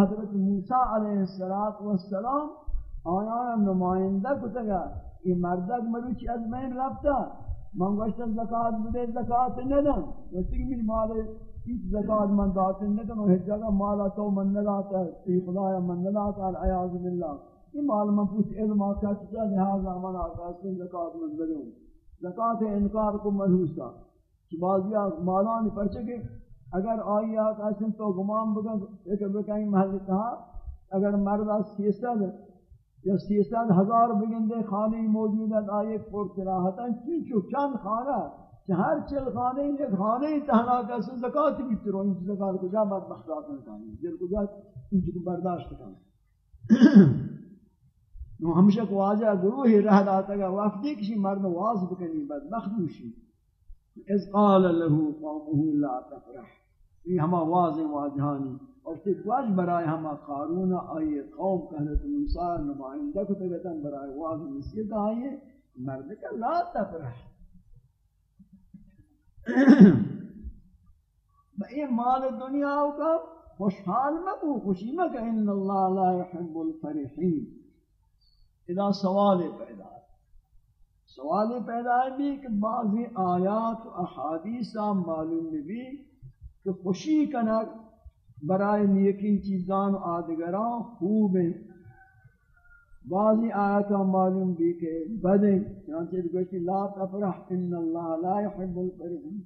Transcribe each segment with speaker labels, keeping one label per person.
Speaker 1: حضرت موسیٰ علیہ السلام آیا نمائندہ کتگا یہ مردک مروچی از بین رفتا، من گوشتا زکاة بده زکاة ندن گوشتا کہ میری مال ایت زکاة من داتن ندن و ہر جگہ مالا تو من نداتا ای خدایا من نداتا العیاض باللہ۔ یہ مال من پوچھ علم آتا، چیزا لہذا من آتا سن زکاة من دلوں زکاة انکار کو ملحوسا کہ بعضی مالانی پرچے کہ اگر آئی آتا سن تو گمان بگن ایک بکائیں محل کہا اگر مرد سیسد یا سیصد ہزار بگندے خانے موجود ہیں آئے پر تراہتا چنچو چند خانہ ہر چل خانے ایک خانے تہنا کسی زکاة بھی ترو ان زکاة کو جا بات مخصات نکانی جل کو جا ان کو برداشت کرنا نو ہمشہ کو واجہ گروہی رہ داتا گا وقتی کسی مرد واز بکنی بد مخدوشی۔ از قال له قومه لا تفرح۔ یہ ہما واضح واجہانی اور پھر واج برائے ہما قارون آئیے قوم کہ حضرت موسیٰ نمائندہ کو تگتاً برائے واضح نصیت آئیے مرد کا لا تفرح. بئی مال دنیا کا خوشحال مکو خوشی مکا ان اللہ لا يحب الفرحین. اذا سوال پیدا ہے سوال پیدا ہے بھی کہ بعضی آیات و احادیث معلوم بھی کہ خوشی کنک برائے نیکین چیزان آدگران خوب ہیں۔ بعضی آیاتاں معلوم بھی کہ بدیں چانچہ گوشتی لا تفرح ان اللہ لا يحب الفرحین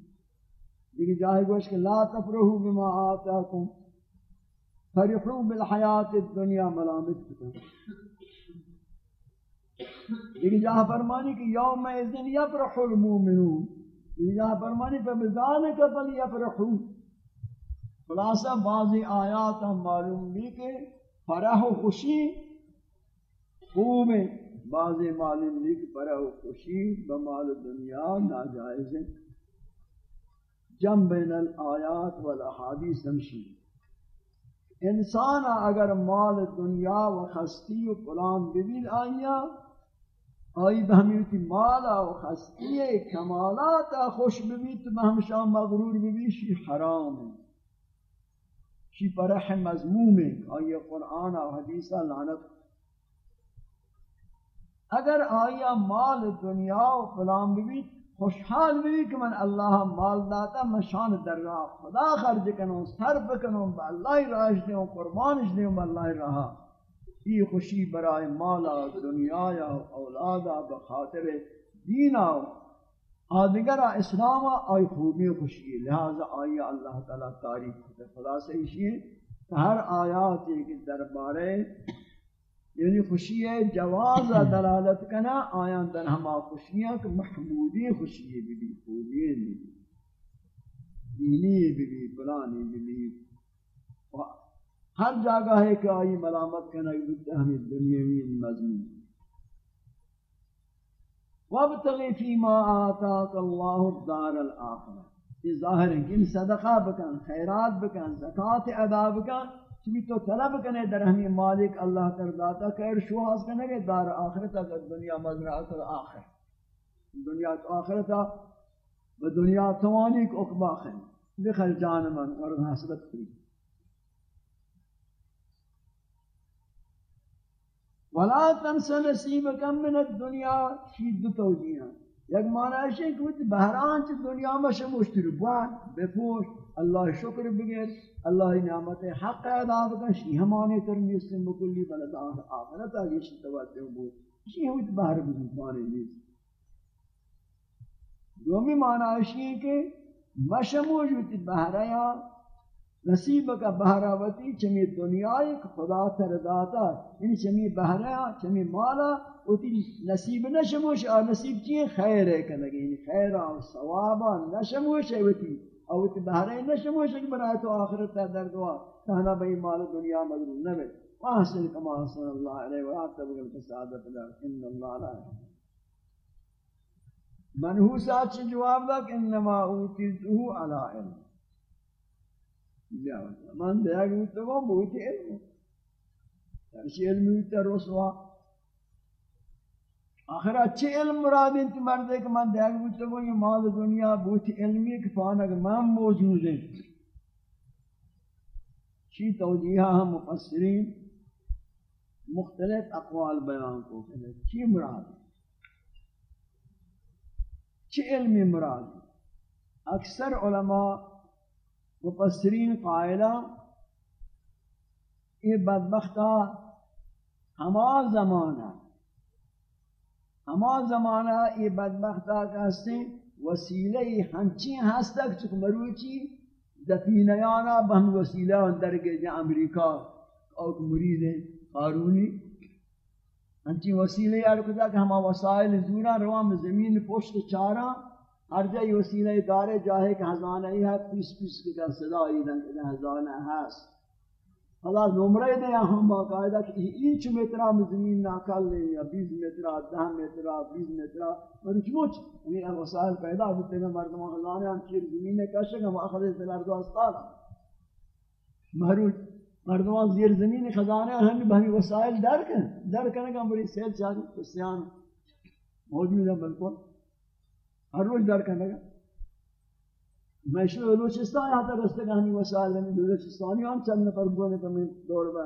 Speaker 1: لیکن جاہے گوشت کہ لا تفرحو بما آتاکم، فرحو بالحیات الدنیا ملامت کتا لیکن جہاں فرمانی کہ یوم ایزن یفرح المومنون لیکن جہاں فرمانی فبذانک فل یفرحو۔ خلاصہ بعضی آیات ہم معلوم بھی کہ فرح و خوشی خوب ہے۔ بعضی معلوم بھی کہ فرح و خوشی بمال دنیا ناجائز ہے۔ جم بین الآیات والاحادیث ہمشی۔ انسان اگر مال دنیا و خستی و قرآن ببین آئیا آئی بہمیتی مالا و خستی کمالات خوش ببین تو ہمشہ مغرور ببین شی حرام ہے۔ شی فرح مضموم ہے۔ آیا قرآن و حدیثہ لعنت۔ اگر آیا مال دنیا و فلان بھی خوشحال بھی کہ من اللہ مال داتا من شان در راہ خدا خرج کنوں، صرف کنوں با اللہ راج دیوں قربانش دیوں با اللہ راہ یہ خوشی برائے مالا، دنیا یا اولادا بخاطر دینا۔ آدگر اسلام آئی خوبی و خوشی لہذا آئی اللہ تعالی تعریف کرتے خدا سے اسی ہر آیات ایک دربارے یعنی خوشی ہے، جواز دلالت کنا آیان در ہما خوشیاں کہ محمودی خوشی ہے بھی خوبی بھی دینی بھی پلانی بھی ہر جگہ ہے کہ آئی ملامت کنا یعنی ہمیں دنیاوی مضمون۔ وابتغی فیما آتاک اللہ الدار الاخرہ یہ ظاہر ہے کہ صدقہ بکن، خیرات بکن زکاة ادا بکن، چمی تو طلب کنے در ہمیں مالک اللہ کر داتا کہ شو حاصل کنے گے دار آخرت اگر دنیا مزرعت الاخر دنیا تو آخرتا و دنیا توانی کو اقبا خیم بخل جان من، اور حسرت کی ولا تنس نصیبک من الدنیا شید توجیہ یک معنی ہے کہ بہران چ دنیا میں شموشتر بوان بپوش، اللہ شکر بگیر اللہ نعمت حق ادا بکن، شی ہمانے ترمی سے مکلی بلد آخرت آگے شی توجہ بو شی ہوئی بہر بگیر معنی نیز دومی معنی ہے کہ مشموش ہوتی بہریا نصیب کا بہراوتی چمی دنیا ایک خدا تر داتا یعنی چمی بہریا چمی مالا اوتی نصیب نشموش. اور نصیب چیئے خیر ہے کہ لگی یعنی خیر و ثوابا نشموش. ہے اوتی اور اوتی بہریا نشموش ہے کہ برای تو آخرت تا در دعا تہنا بھئی مال دنیا مدرون نبی وحسن کما حسن اللہ علیہ وآتب گل سعادت در ان اللہ علیہ منحوسات سے جواب دا کہ انما اوتیتو علی علم. من دیگ بیتا گو بوتی علم ترشی علم بیتا رسوا آخر اچھے علم مراد انتی مردے کہ من دیگ بیتا گو یہ مال دنیا بوتی علمی کہ پانک من موجود ہے چی توجیہ ہم مفسرین مختلف اقوال بیان کو چی مراد چی علمی مراد اکثر علماء مفسرین قائلہ، یہ بدبختہ ہما زمانہ ہما زمانہ یہ بدبختہ کہتے ہیں وسیلہ ہنچی ہستک چک مروچی دفینیانا بہم وسیلہ اندر کے جا امریکہ اور مرید قارونی۔ ہنچی وسیلہ یار کتا کہ ہما وسائل زورا روام زمین، پشت چارا۔ ہر جائی وسیلہ دارے جاہے کہ ہزانہ ہی ہے، پیس پیس کے صدا ہی دن ہزانہ ہست۔ حالا نمرے دے ہم باقاعدہ کہ ایچ مترا زمین ناکل لیں یا بیس مترا دہ مترا بیس مترا اور چموچ یعنی وسائل پیدا ہوتے ہیں مردمان خزانے ہم چیر زمین کشک، ہم آخر سے لرزو استاد محروج مردمان زیر زمین خزانے ہم بہمی وسائل در کریں در کرنے کا بڑی سیل چاہتی کسیان موجود ہے بالکل۔ ہر روز در کرنے کا میں شو بلوچستان یہاں تک رستے کہانی وسائل ہیں بلوچستانی ہم چند نفر بونے تو میں دور با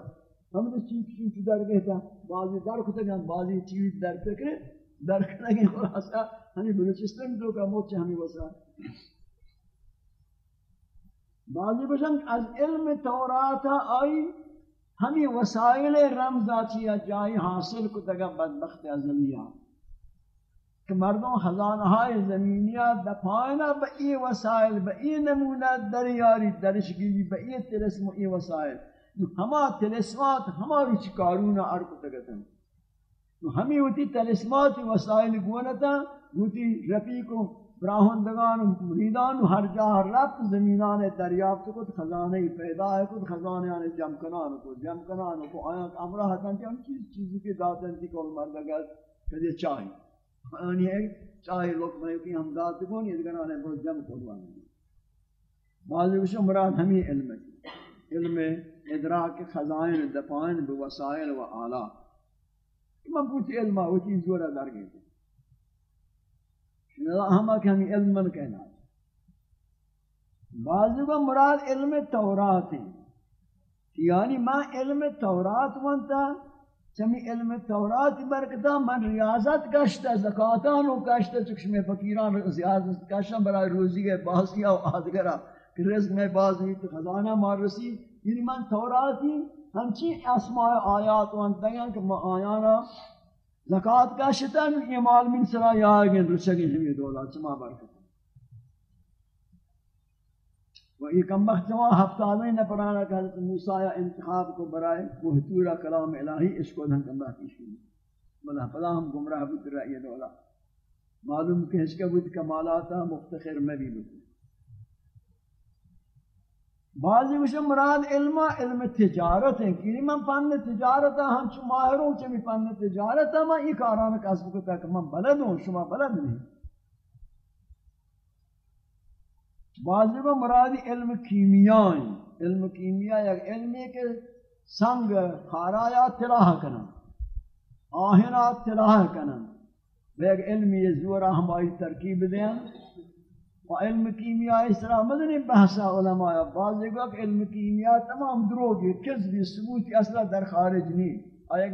Speaker 1: ہم نے چیز چیز چیز در گئے بعضی در کھتے گئے بعضی چیز در تکرے در کرنے گئے خلاصا ہمیں جی، بلوچستان تو کا موت ہمیں وسائل بعضی بشن از علم تورات آئی؟ ہمیں وسائل رمزاتی جائی حاصل کو تگا بدبخت ازلیات کہ مردوں خزانہائی زمینیات دفائنا با ای وسائل با ای نمونہ دریاری درشگی با ای تلسم ای وسائل. ہما تلسمات ہما روچ کارونا ارکو تگتا ہمیں ہوتی تلسمات وسائل گونتا ہوتی رفیقوں براہندگان و مریدان و ہر جا رفت، زمینان دریافت کو خزانے پیدا ہے کو خزانے آنے جم کنان کو جم کنان کو آیا امرہ حتن کہ ہم چیز چیزی کے داتن تھی کول مردگا کدے چاہیے آنی ہے چاہے لوگ میں کی ہم ذات کو نہیں دیگر آنے بہت جم قربان بعض کچھ مراد ہمیں علم ہے علم ادراک خزائن دفائن بوسائل و آلات میں پوچھ علم ہے وہ چیز زورہ در گئی تھی ہم کہ ہمیں علم من کہنا بعض کو مراد علم تورات ہے یعنی میں علم تورات ونتا چمی علم تورات برکتا من ریاضت گشتا زکاتان و گشتا چکشم فقیران زیادت گشتا برای روزی کے باسی و آدگرہ کہ رزق میں باز ہوئی تو خزانہ مار رسی۔ یعنی من توراتی ہمچی اسماء آیات و انتگان کہ میں آیانا زکاة گشتا یہ مال من سرا یا آگین رسگین ہمیں دولا، چما برکتا و یہ کم وقت جوان ہفتادہ نہ پڑھانا کہ حضرت موسیٰ انتخاب کو برائے محتورہ کلام الہی اس کو دھن کم وقت ایشی بلا پدا ہم گمراہ بود رأی دولا معلوم کہ اس کا بود کمالاتا مفتخر میں بھی بود. بعضی کچھ مراد علم علم تجارت ہیں کہ من پن تجارت ہم چو ماہروں چمی پن تجارت ہے میں یہ کاران کسب کو تک من بلد ہوں شما بلد نہیں بعضی با مرادی علم کیمیائی، علم کیمیا یک علمی کے سنگ خارایا تلاح کنا آہنا تلاح کنا ایک علمی زورا ہماری ترکیب دیں، و علم کیمیا اس طرح مدنی بحثا علماء، بعضی کو علم کیمیا تمام دروگی کذبی ثبوتی اصلا در خارج نہیں ایک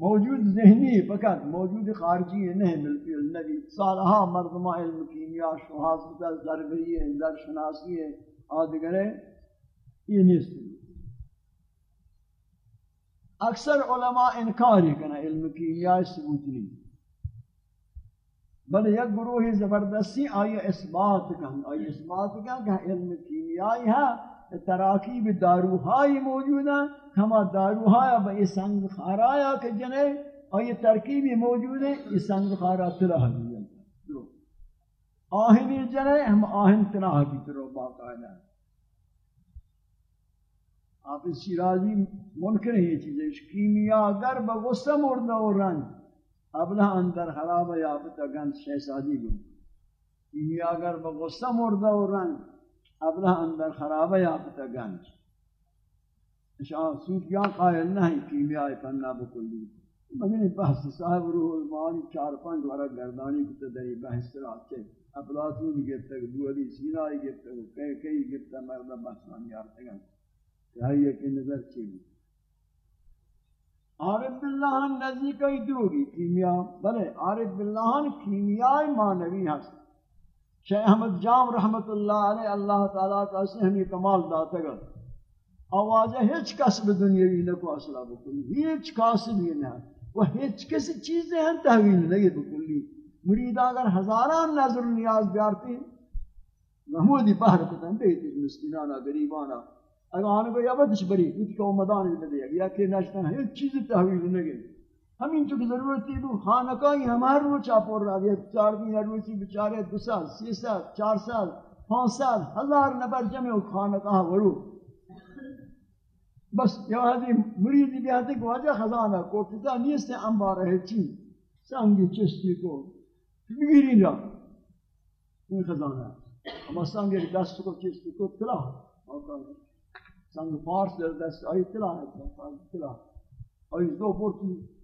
Speaker 1: موجود ذہنی فقط موجود خارجی نہیں ملتی النبی سالہا مردمہ علم کیمیا شہاز، در ضربی ہے، در شناسی ہے۔ آدھگرے یہ نیست اکثر علماء انکار ہی کنا علم کیمیا ثبوت نہیں۔ بل یک گروہ زبردستی آئی اثبات کن آئی اثبات کن کہ علم کیمیائی ہے۔ تراکیب داروہائی موجود ہیں ہما داروہایا با یہ سنگ خارایا کہ جنے اور یہ ترکیبی موجود ہے یہ سنگ خارا تلہ بھی آہنی جنے ہم آہن تلہ بھی ترو باقاعدہ آپ اس شیرازی منکر ہے یہ چیزیں کیمیا اگر بغصہ مردہ و رنگ ابلہ اندر خراب یافتا گند شہزادی گن کیمیا اگر بغصہ مردہ و رنگ ابلہ اندر خراب یافتا گند شاہ صوفیان قائل نہیں، کیمیائی پننا بکلی۔ مدنی بحث صاحب روح المعانی چار پانچ وارا گردانی کو تدری بحث سرات چھے اپلاتون گفتا بولی سینائی گفتا کئی کئی گفتا مردہ بحثان یارتا گا چاہیے کہ نظر چیزی عارف باللہ ہاں نزدیک ہی دوگی کیمیا بلے عارف باللہ ہاں کیمیائی معنوی ہست شیخ احمد جام رحمت اللہ علیہ، اللہ تعالیٰ کا سے ہمیں کمال داتا گا۔ آوازہ ہیچ کسب دنیاوی نکو اصلا بکلی، ہیچ کاسب ہی نہ۔ وہ ہیچ کسی چیزیں ہیں تحویل نہیں بکلی۔ مرید اگر ہزاران نظر نیاز بیارتی محمودی پہر کتن بیتی مسکنانا گریبانا۔ اگر آنے کو یابتش بری کچھ کو مدان یا کہ نشتن ہیچ چیز تحویل نہیں ہمیں چونکہ ضرورت تھی تو خانقاہی رو چاپور رہا دیا چار دن روچی بچارے دو سال سی سال، چار سال، پانچ سال، ہزار نفر جمع خانقاہ ہاں، ورو بس یہ حدی مریدی بھی آتے کہ واجہ خزانہ کو کتا نیست انبار ہے چی؟ سنگی چستی کو۔ بگیری جا این خزانہ۔ اما سنگی دست کو چستی کو تلا سنگ فارس در دست آئی تلا ہے۔ تلا آئی دو پورتی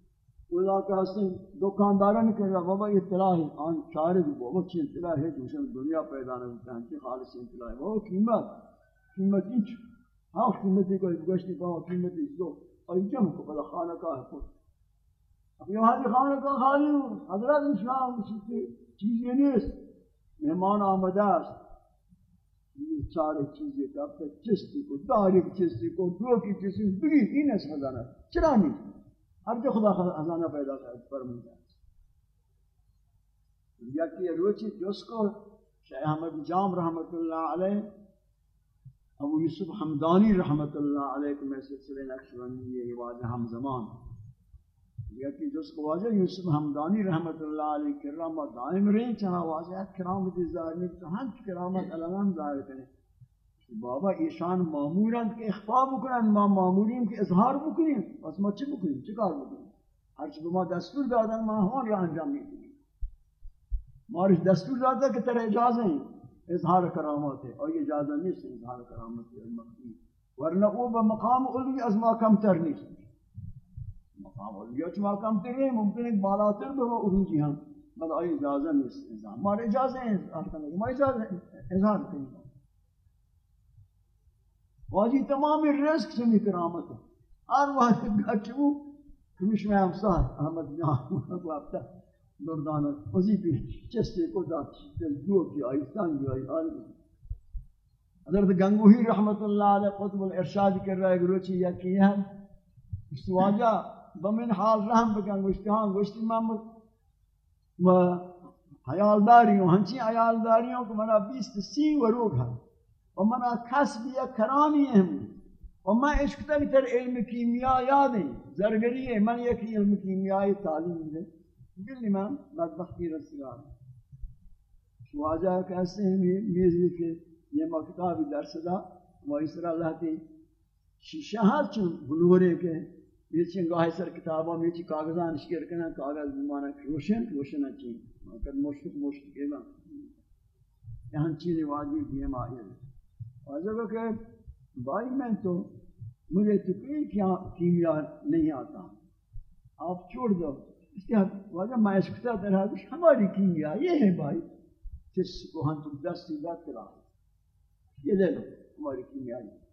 Speaker 1: اولا کہ ہستن دکانداران کہ بابا یہ تلا ہے آن چارے بھی بابا چین تلا ہے دوشن دنیا پیدا نہ ہوتا ہے خالص تلا ہے وہ قیمت قیمت ہیچ ہاں قیمتی کوئی گشتی پاؤں قیمتی دو اور جم کو بلا خانہ کا ہے اب یہاں کی خانہ کا خالی ہوں حضرت اسلام چیزیں نہیں مہمان آمدہ است یہ سارے چیزیں کا اب تک چستی کو داری کی چستی کو دو کی چستی کو بگی ہی نہیں خزانہ چرا نہیں ہر جو خدا خزانہ پیدا کر فرمو جائے۔ یا کہ روچی جس کو شیخ احمد جام رحمت اللہ علیہ، ابو یوسف حمدانی رحمت اللہ علیہ کے میں سلسلہ نقشبندی یہ واضح ہم زمان یا کہ جس کو واضح یوسف حمدانی رحمت اللہ علیہ کرامت دائم رہے چاہا واضح کرامت ظاہر میں تو ہنچ کرامت علمان ظاہر کریں۔ بابا ایشان معموران کے اخفا بکنن، ما معمورین کے اظہار بکنن بس ما چی بکنن چکار بکنن ہرچی بما دستور دادن، ما ہون را انجام نہیں کنن مارش دستور دادا کہ ترہ اجازہ ہیں اظہار کرامات. ہے اور یہ اجازہ نہیں سے اظہار کرامات ہے المقیم ورنہ وہ بمقام علوی از ما کم تر نہیں مقام علوی از ما کم تر ہے ممکن ایک بالا تر بھی وہ ہم بل آئی اجازہ نہیں سے اظہار ہمارے اجازہ ہیں اظہار کرنے ہمارے اجازہ اظہار کرنے واجی تمام رزق سے کرامت ہے۔ ہر وقت گچو کمیش میں ہم احمد جان کو اب دردان وظیفی چستے کو دات دل دو کی آئی، سنگ آئی آئی حضرت گنگوہی رحمت اللہ علیہ قطب الارشاد کر رہا ہے گروچی یا کی ہے اس واجہ بمن حال رحم بکن گوشتی ہاں گوشتی محمد۔ و حیالداریوں ہنچی حیال حیالداریوں کو منا بیست سی وروگ ہے۔ و منا کسب یا کرامی ہیں و میں عشق تک تر علم کیمیا یاد ہیں زرگری ہے من یک علم کیمیائی تعلیم دے دل امام بدبختی رسیار واجہ کہتے ہیں میزی کے یہ مکتابی درس دا وہ اس اللہ تی شیشہ ہاتھ چون بلورے کے یہ چنگاہ سر کتابوں میں چی کاغذان شکر کنا کاغذ بمانا روشن روشن اچھی مکر مشکل مشکل کے نا یہاں چیزیں واجی دیم آئی ہے واجہ کو کہ بھائی میں تو مجھے تو کوئی کیمیا نہیں آتا۔ آپ چھوڑ دو۔ اس کے وجہ مائسکتا در حدش ہماری کیمیا یہ ہے بھائی۔ جس کو ہم تم دستی بات کرا یہ لے لو، ہماری کیمیا یہ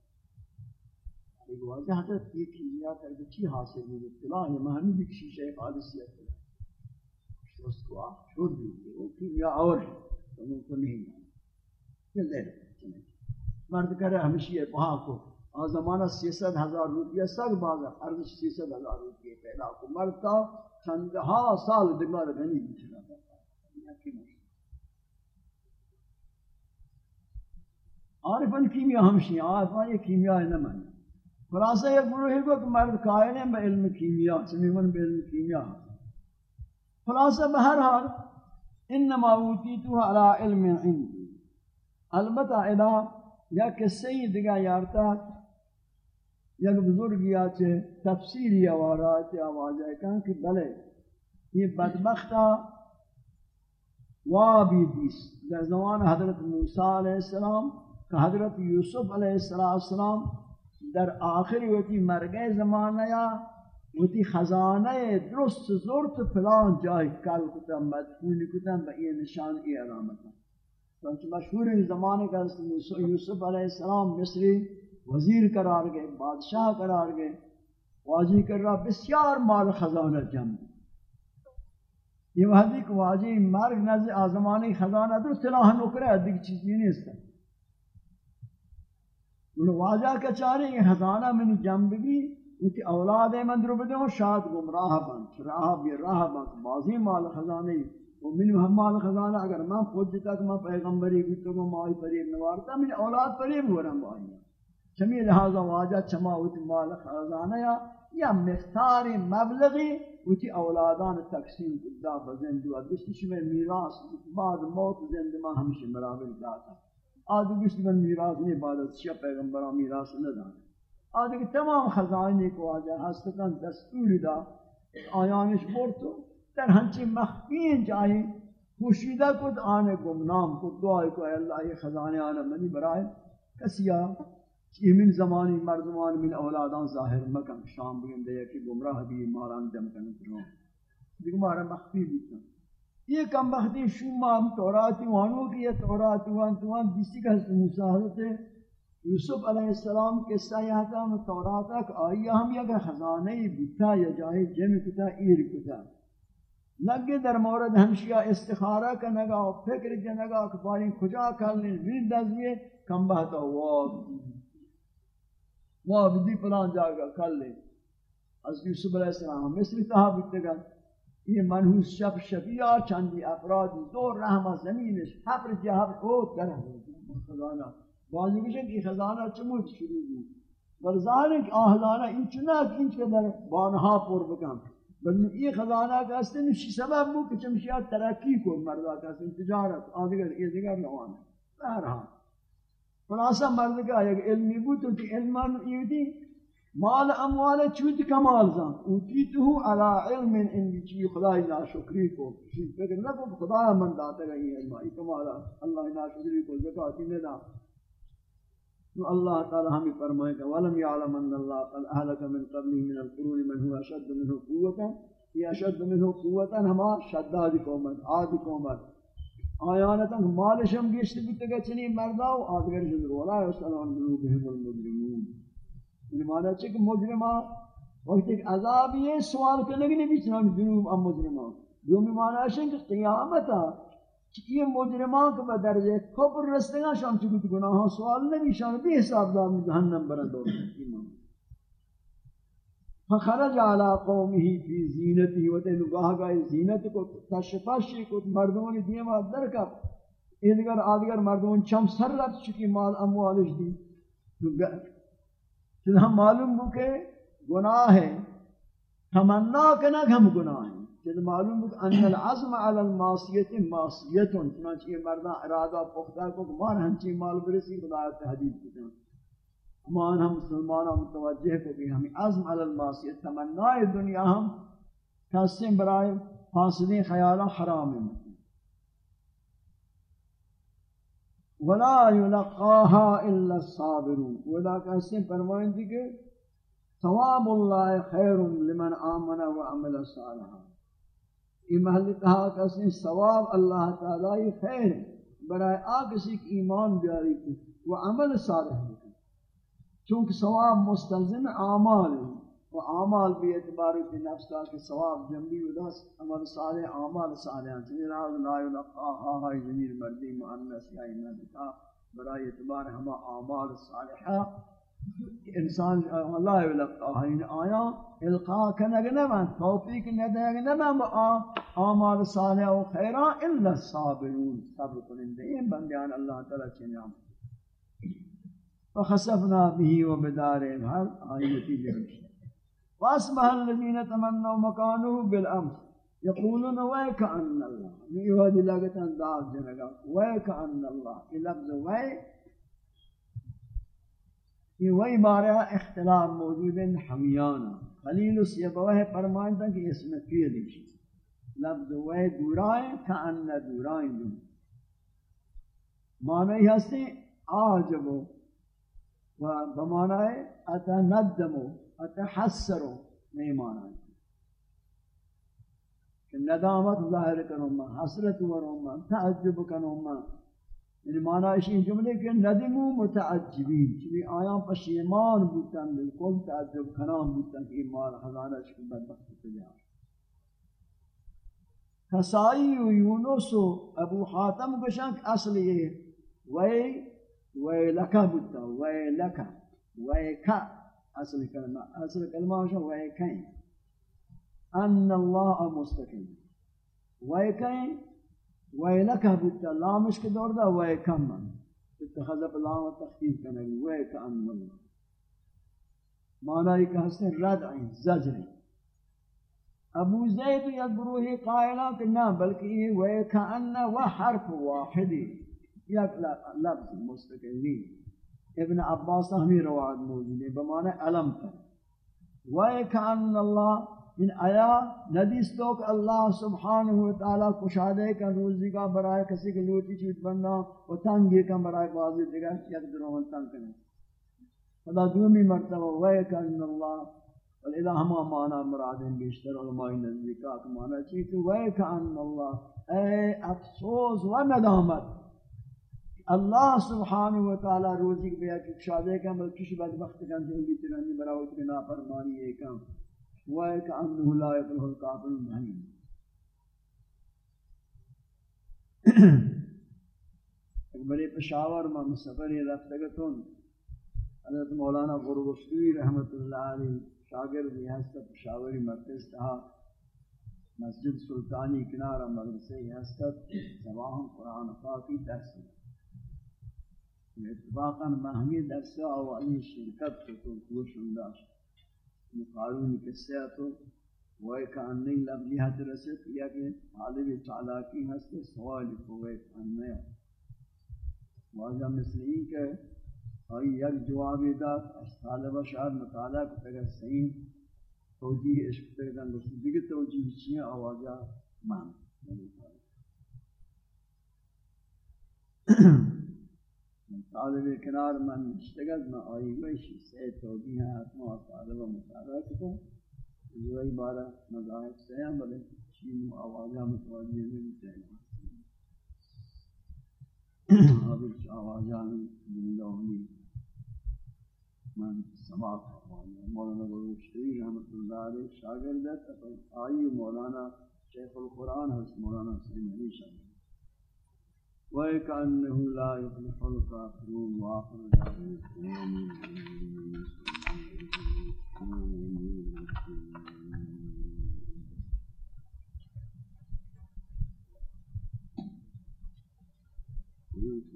Speaker 1: ایک واضح حضرت، یہ کیمیا کر کے چی حاصل ہوئی؟ اطلاع ہے مہمی بھی کسی شیخ حادثیت ہے۔ اس کو آپ چھوڑ دیجیے وہ کیمیا اور ہے، تو ان کو نہیں مانا یہ لے لو۔ مرد کرے ہمیشہ یہ وہاں کو۔ آن زمانہ سیسد ہزار روپیہ، سگ باغا ارض سیسد ہزار روپیہ پیدا کو مرد کا چندہا سال دمار غنی بچنا عارفان کیمیا ہمشی عارفان یہ کیمیا ہے، نہ مانے خلاصہ یہ گروہ کو کہ مرد قائل ہیں علم کیمیا، سمیمن بے علم کیمیا۔ خلاصہ بہرحال، انما اوتیتو علی علم عندی۔ البتہ ادا یا کسی دیگا یارتا یک بزرگی آچے تفسیری آوارات آواز ہے کہاں کہ بلے، یہ بدبختہ وابی دیس در زمان حضرت موسیٰ علیہ السلام کہ حضرت یوسف علیہ السلام در آخری وقتی مرگے زمانہ یا وقتی خزانہ درست زورت پلان جائے کل کتا مدفون کتا بئی نشان ای علامتا چونچہ مشہور زمانے کا یوسف علیہ السلام مصری وزیر قرار گئے، بادشاہ قرار گئے۔ واجی کر رہا، بسیار مال خزانہ جمع۔ یہ وحدی کہ واجی مرگ نزد آزمانی خزانہ در تلاہ نکرہ ہے دیکھ چیزی نہیں اس انہوں واجہ کا چاہرے یہ خزانہ منی جمع بھی اونتی اولاد من در بدے ہوں شاید گمراہ بن راہ بھی راہ بن بازی مال خزانہ و من ہم مال خزانہ، اگر میں خود تک میں پیغمبری بھی تو میں مائی پریب نوارتا من اولاد پریب ہو رہا ہوں چمی لہذا واجہ چما ہوتی مال خزانہ یا یا مختار مبلغی ہوتی اولادان تقسیم کدا بزندو ادشتی شمی میراس بعد موت زند ما ہمشی مراول داتا آدھو گشتی من میراس نہیں، بعد از شیع پیغمبران میراس ندانا۔ آدھو کہ تمام خزانی کو آجا ہستکن دستوری دا، آیانش بورتو در ہنچی مخفین جائی خوشیدہ کد آنے گمنام کد دعائی کو اے اللہ، یہ خزانے آنے منی برائے۔ کسیا یہ من زمانی مردمان، من اولادان ظاہر مکن، شام بگن دے کہ گمراہ بھی ماران جم کن کرو دیکھ مارا مخفی بھی کن یہ کم بختی شما ہم توراتی وانو کی، یہ توراتی وان توان دیسی کا موسیٰ، حضرت یوسف علیہ السلام کے سایہتا ہم توراتا، کہ آئی ہم یا خزانے بیتا یا جاہی جم کتا، ایر کتا۔ لگے در مورد ہمشیہ استخارہ کا نگا و فکر کے نگا کہ پاری کجا کرنے بھی دزوئے کم بہتا ہوا وہ بدی پلان جاگا کل لے از یوسف علیہ السلام مصر تہا بیتے گا یہ منحوس شب شبیہ، چندی افراد دور رحمہ زمینش، حفر جہب او کرم خزانہ۔ بعضی کشن کہ خزانہ چموت شروع دی بل ظاہر آہلانہ ان چنک انچ کے در بانہا پور بکن۔ بل یہ خزانہ کا اس نشی سبب مو کہ چمشیات ترقی کو مردہ کا اس تجارت آدھگر یہ دیگر روان ہے بہرحال خلاصہ مرد کا ایک علمی بود تو کہ علم علمان یودی مال اموال چوت کمال زن اوتیتو علی علم ان چی خدای نا شکری کو فکر نہ کو خدا من داتا ہے یہ علم کمال اللہ نا شکری کو زکات نہ دا تو اللہ تعالی ہمیں فرمائے گا ولم يعلم ان الله قد اهلك من قبل من القرون من هو اشد منه قوه یا اشد منه قوه ہم شداد قوم عاد قوم آیانتا مالشم گشت بیتا گا چنی مردا و آدگر جن رولا ہے سلام قلوبهم المجرمون۔ یعنی مانا چک مجرمہ وقت ایک عذاب یہ سوال کرنے کے لیے چنان جنوب ام مجرمہ۔ دومی مانا ہے کہ قیامتا یہ مجرمان کے بدرجے کفر رستگاں شام چکت گناہاں سوال نبی شام بھی حساب دار جہنم برد دور فخرج على قومه في زینتی و تے نگاہ گئے زینت کو تشفاشی کو مردوں نے دیما در کا ادگر آدگر مردوں چم سر رت چکی مال اموالش دی۔ چل ہم معلوم ہو کہ گناہ ہے۔ تمنا کنا ہم گناہ ہیں۔ چل معلوم ہو أن العزم على المعصیت معصیت چنانچہ یہ مردہ ارادہ پختہ کو مار ہنچی مال برسی خدا تحدید کتا أمان ہم مسلمان متوجہ کو بھی ہمیں عزم علی المعصیت تمنائے دنیا ہم کسیم برائے فاصلین خیالہ حرام ہے ولا يلقاها إلا الصابرون. ولا کسیم فرمائیں کہ ثواب اللہ خیر لمن آمن وعمل صالحا. یہ محل کہا کسیم ثواب اللہ تعالی خیر برائے آکسی کی ایمان بیاری کی وہ عمل صالح ہے۔ چونکہ ثواب مستلزم اعمال و اعمال بھی اعتبار کی نفس کا کہ ثواب جنبی و دس، عمل صالح، اعمال صالح ہیں لا لا یلقاها ہائی ضمیر مردی مؤنث یا نبتا برای اعتبار ہما اعمال صالحہ۔ انسان لا یلقاها ان آیا القاء کنگ نمان توفیق ندگ نمان اعمال صالح و خیران الا الصابرون۔ صبر کنندے ہیں بندیان اللہ تعالی کے نام۔ فخسفنا به و وبدار هر آیتی جرش واسمح الذين تمنوا مكانه بالامس۔ يقولون ويك ان الله يهود لغت انداز جنگا۔ ويك ان الله یہ لفظ وے یہ وہی بارہ اختلاف موجود ہے حمیانا خلیل اس یہ سیبوہ فرمائتا کہ اس میں فیل لفظ وے دورائیں کان دورائیں دوں معنی ہستے آجبو و بمانا ہے اتندمو اتحسرو نہیں مانا ہے۔ کہ ندامت ظاہر کروں میں، حسرت وروں میں، تعجب کروں میں۔ یعنی معنی اسی جملے کہ ندمو متعجبین چلی آیاں پشیمان بودتن بالکل تعجب کنام بودتن کہ مال خزانہ شکل بدبخت تجا کسائی و یونس و ابو حاتم گشنک اصل یہ وی وی لکا بودتا وی لکا وی کا اصل کلمہ اصل کلمہ ہوشا وی کہیں ان اللہ مستقیم. وی کہیں ويلك بت لامش کے دور دا ويكم اتخذ بلام تخفیف کرنے ويك ان الله معنی کہ ہستے رد عین زجر ابو زید یا گروہ قائلہ کہ نہ بلکہ یہ ويك و حرف واحد یک لفظ مستقلی. ابن عباس ہمیں روایت موجود. ہے بمعنی علم پر ويك ان الله ان آیا ندیس تو کہ اللہ سبحانہ وتعالی کشادے کا روزی کا برائے کسی کے لوٹی چیز بننا و تنگی کا برائے بازی دیگر یک درون تنگ کرنے خدا دومی مرتبہ ویکن اللہ والإلہ ہما معنی مرادیں بیشتر علماء نزدیکا کا معنی چیئے کہ ویکن اللہ اے افسوس و ندامت اللہ سبحانہ وتعالی روزی کے بیا کہ کا بلکہ بدبخت کا زندگی ترانی براوت کے نافرمانی ہے کام وَيَكَأَنَّهُ لَا يَفْلَحُ الْكَافِرُ الْمُهِينُ بڑے پشاور میں مسافر رفتگتون حضرت مولانا غربشتوی رحمت اللہ علیہ شاگرد ہستا پشاوری مرکز تھا۔ مسجد سلطانی کنارہ مدرسے ہستا سواہم قرآن پاکی درس اتفاقا مہمی درس اور علی شرکت کو کوش انداشت قارون قصہ تو وہ کہانی لفظی حد رسد یا کہ طالب چالاکی ہست سوال کوئے کہنے واضح مثل این کہ آئی یک جوابی داد، اس طالب شاید مطالعہ کو تگر صحیح توجیہ عشق تگر دوستی دیگر توجیہ چیئے آوازہ مان طالب کنار من اشتغل ما آئی ویشی سے توجیہ ہے اتما طالب مطالعہ کو یہ بارہ مذاہب سے ہیں بلے چین و آوازہ متوجہ میں چاہیے حضرت آوازہ میں دلدہنی من سماعت آوازہ مولانا گروشتری رحمت اللہ علیہ شاگردت آئی مولانا شیخ القرآن حضرت مولانا سین علی شاگرد. وَيَكَأَنَّهُ لَا يُفْلِحُ الْكَافِرُونَ وَآخِرُ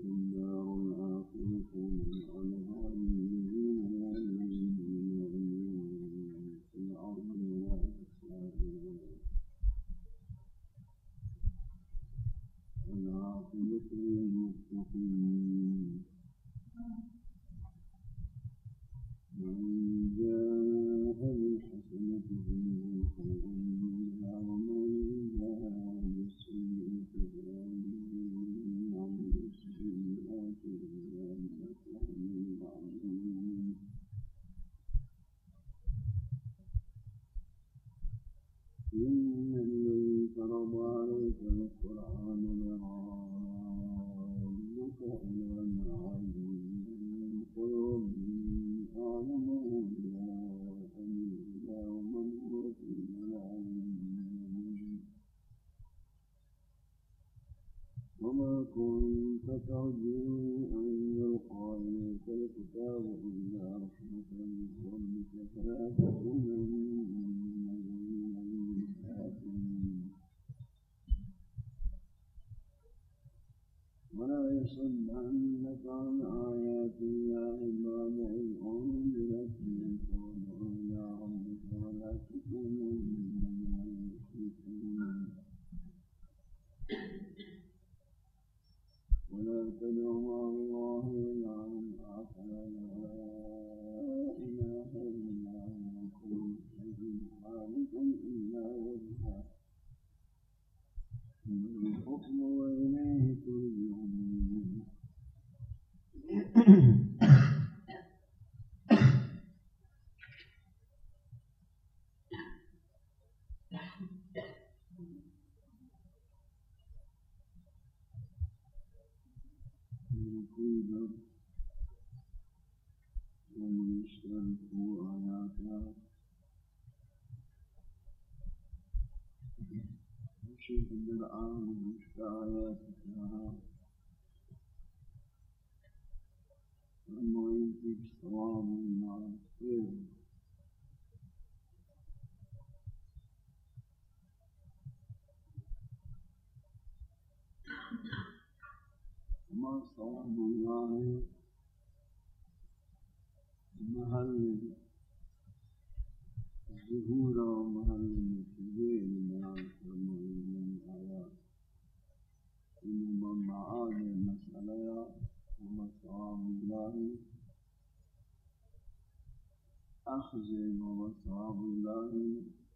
Speaker 1: النار الآخرة من شيء في القرآن وفي آيات
Speaker 2: كثيرة أما يجب ثواب مع الخير ما ثواب الله محل ظهور ومحل نتيجه آن مسئله هم ثواب الله أخذ و ثواب الله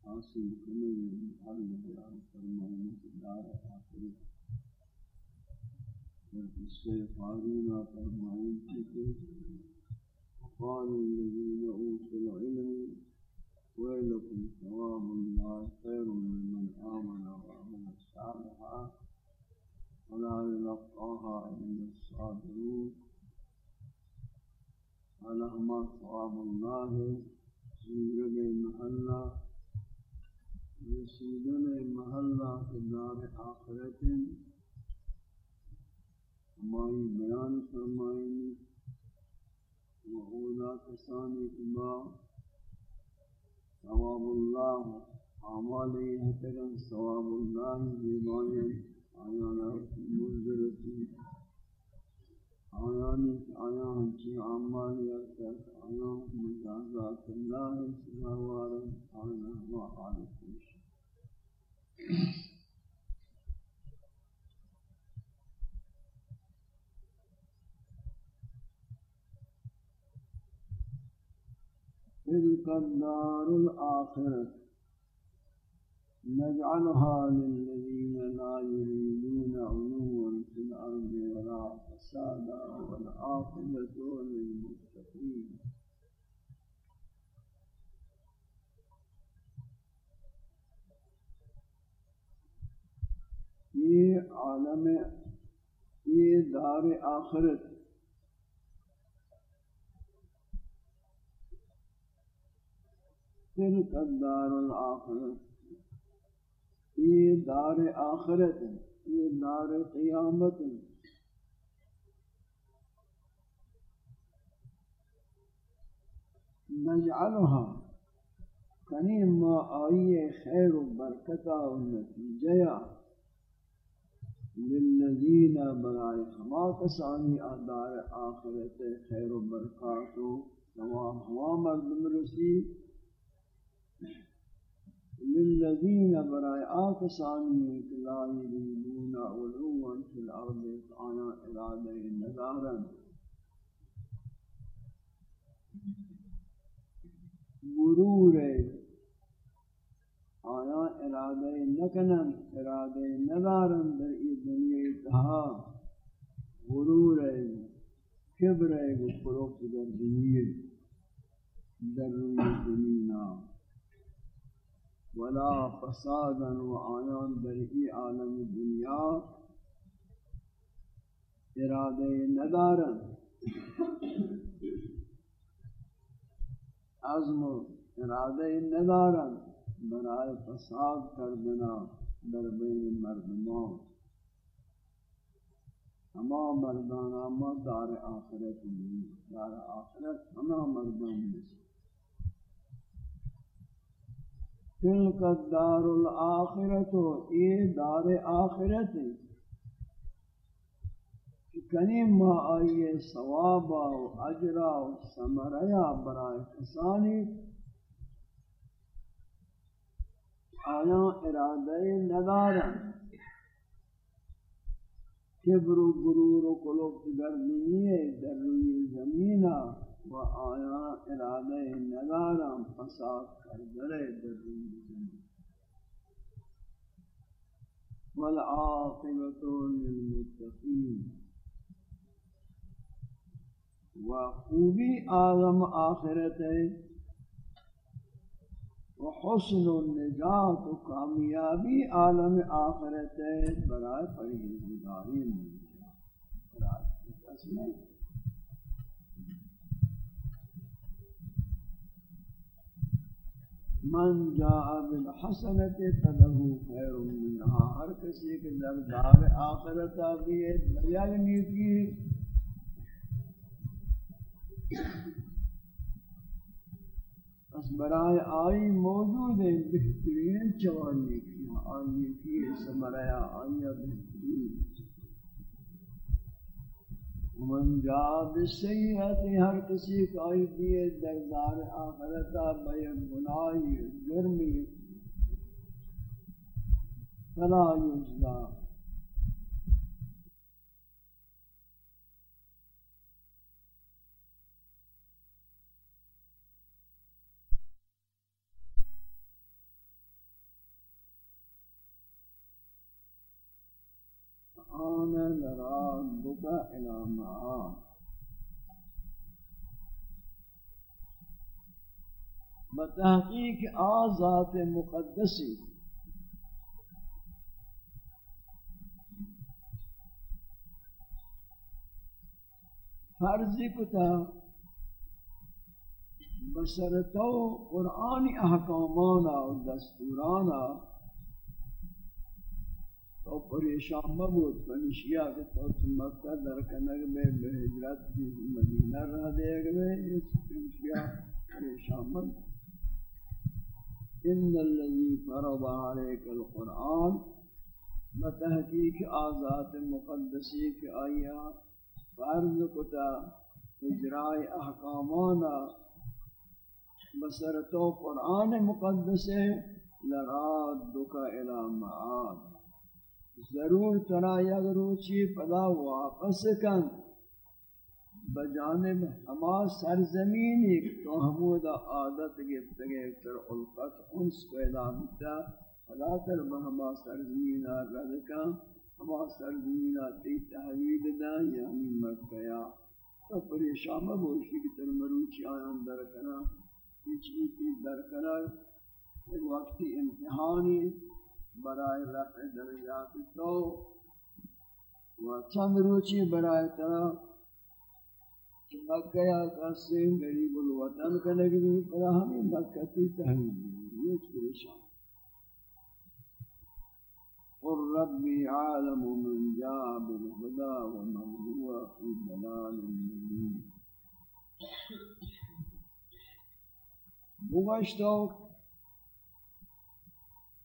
Speaker 2: حاصل کنیم هر بیان فرمانی که دار آخری فرقصه قارونا فرمانی الذين أوتوا العلم ويلكم ثواب الله خير ممن آمن وعمل صالحا ولا يلقاها إلا الصابرون ولهما ثواب الله سيرد محلة يسيدنا محلة في الدار آخرة ہماری بیان فرمائیں و کسانی کما ثواب اللہ اعمالی حتگن ثواب اللہ دیبائیں آیانا منظرتی آیانی آیا ہنچی اعمالی ارتک آیا مجازات اللہ سنوارا آیا ہوا حالت تلك الدار الآخرة نجعلها للذين لا يريدون علوا في الأرض ولا فسادا والعاقبة للمتقين. یہ عالم یہ دار آخرت تلك الدار الآخرت یہ دار آخرت یہ دار قیامت نجعلها کنی ما آئیے خیر و برکتا و نتیجیا للذین برائے ہما کسانی آدار آخرت خیر و برکات و تمام ہوا مردم رسید للذين برای آکسانی لا يريدون علوا في الأرض آنا إرادة نظارا۔ مرور آیا ارادہ نکنن، ارادہ ندارن در ای دنیا اتحا غرور ہے کبر ہے گفروک در دنیا، در روی دنیا۔ ولا فسادا وآيان برئی عالم دنیا ارادہ ندارا عزم ارادہ ندارا برائے فساد کردنا در بین مردمان. ہما مردان ہما دار آخرت نہیں، دار آخرت ہما مردان نہیں تلک الدار الاخرت یہ دار آخرت۔ کنی ما آئیے ثوابا و اجرا و سمریا برائے کسانی۔ آیا ارادہ ندارا کبر و غرور و قلوب گردنی ہے، در روی زمینہ۔ و آیا ارادہ ندارم فساد کردرے در روی والعاقبت للمتقین. و خوبی عالم آخرت ہے. و حسن النجات و کامیابی عالم آخرت ہے. برائے پرہیزگاری میں برائے اس میں من جاء بالحسنت فله خیر منها ہر کسی کے در دار آخرت بھی ہے بیان نیکی۔ پس برائے آئی موجود ہے بہترین چوان نیکی اور نیکی سمرایا آیا بہترین۔ من جا بسیئت ہر کسی کائی دیئے دردار آخرتا بے گناہی جرمی فلا یجزا آنا لرادك إلى معاد بتحقیق آزات مقدسی. فرضی کتا بسرتو قرآنی احکامانا و دستورانا تو پریشان مبود فنشیا کہ تو مکہ در کنگ میں بہجرت کی مدینہ رہ دے گئے، اس فنشیا پریشان مبود ان الذي فرض عليك القرآن، بتحقیق آزات مقدسی کے آیا فرض کتا اجراء احکامانا، بسرتو قرآن مقدس لرادک الى معاد. ضرور ترا یک روچی پدا واپس کن، بجانب ہما سرزمینی تو ہمود عادت گفت گئے، تر علقت انس پیدا ہوتا پدا تر بہما سرزمین رد کن، ہما سرزمین تی تحویل دا یعنی مکیا۔ تو پریشان بوشی کی تر مروچی آیان در کنا پیچی کی در کنا ایک وقتی امتحانی برائے رفع درجات تو و چند روچی برائے ترا مکہ یا کسی غریب الوطن کا کنگی پر ہمیں مکہ کی تحویل یہ پریشان۔ قل ربي عالم من جاء بالهدى ومن هو في ضلال مبين۔ بغشتو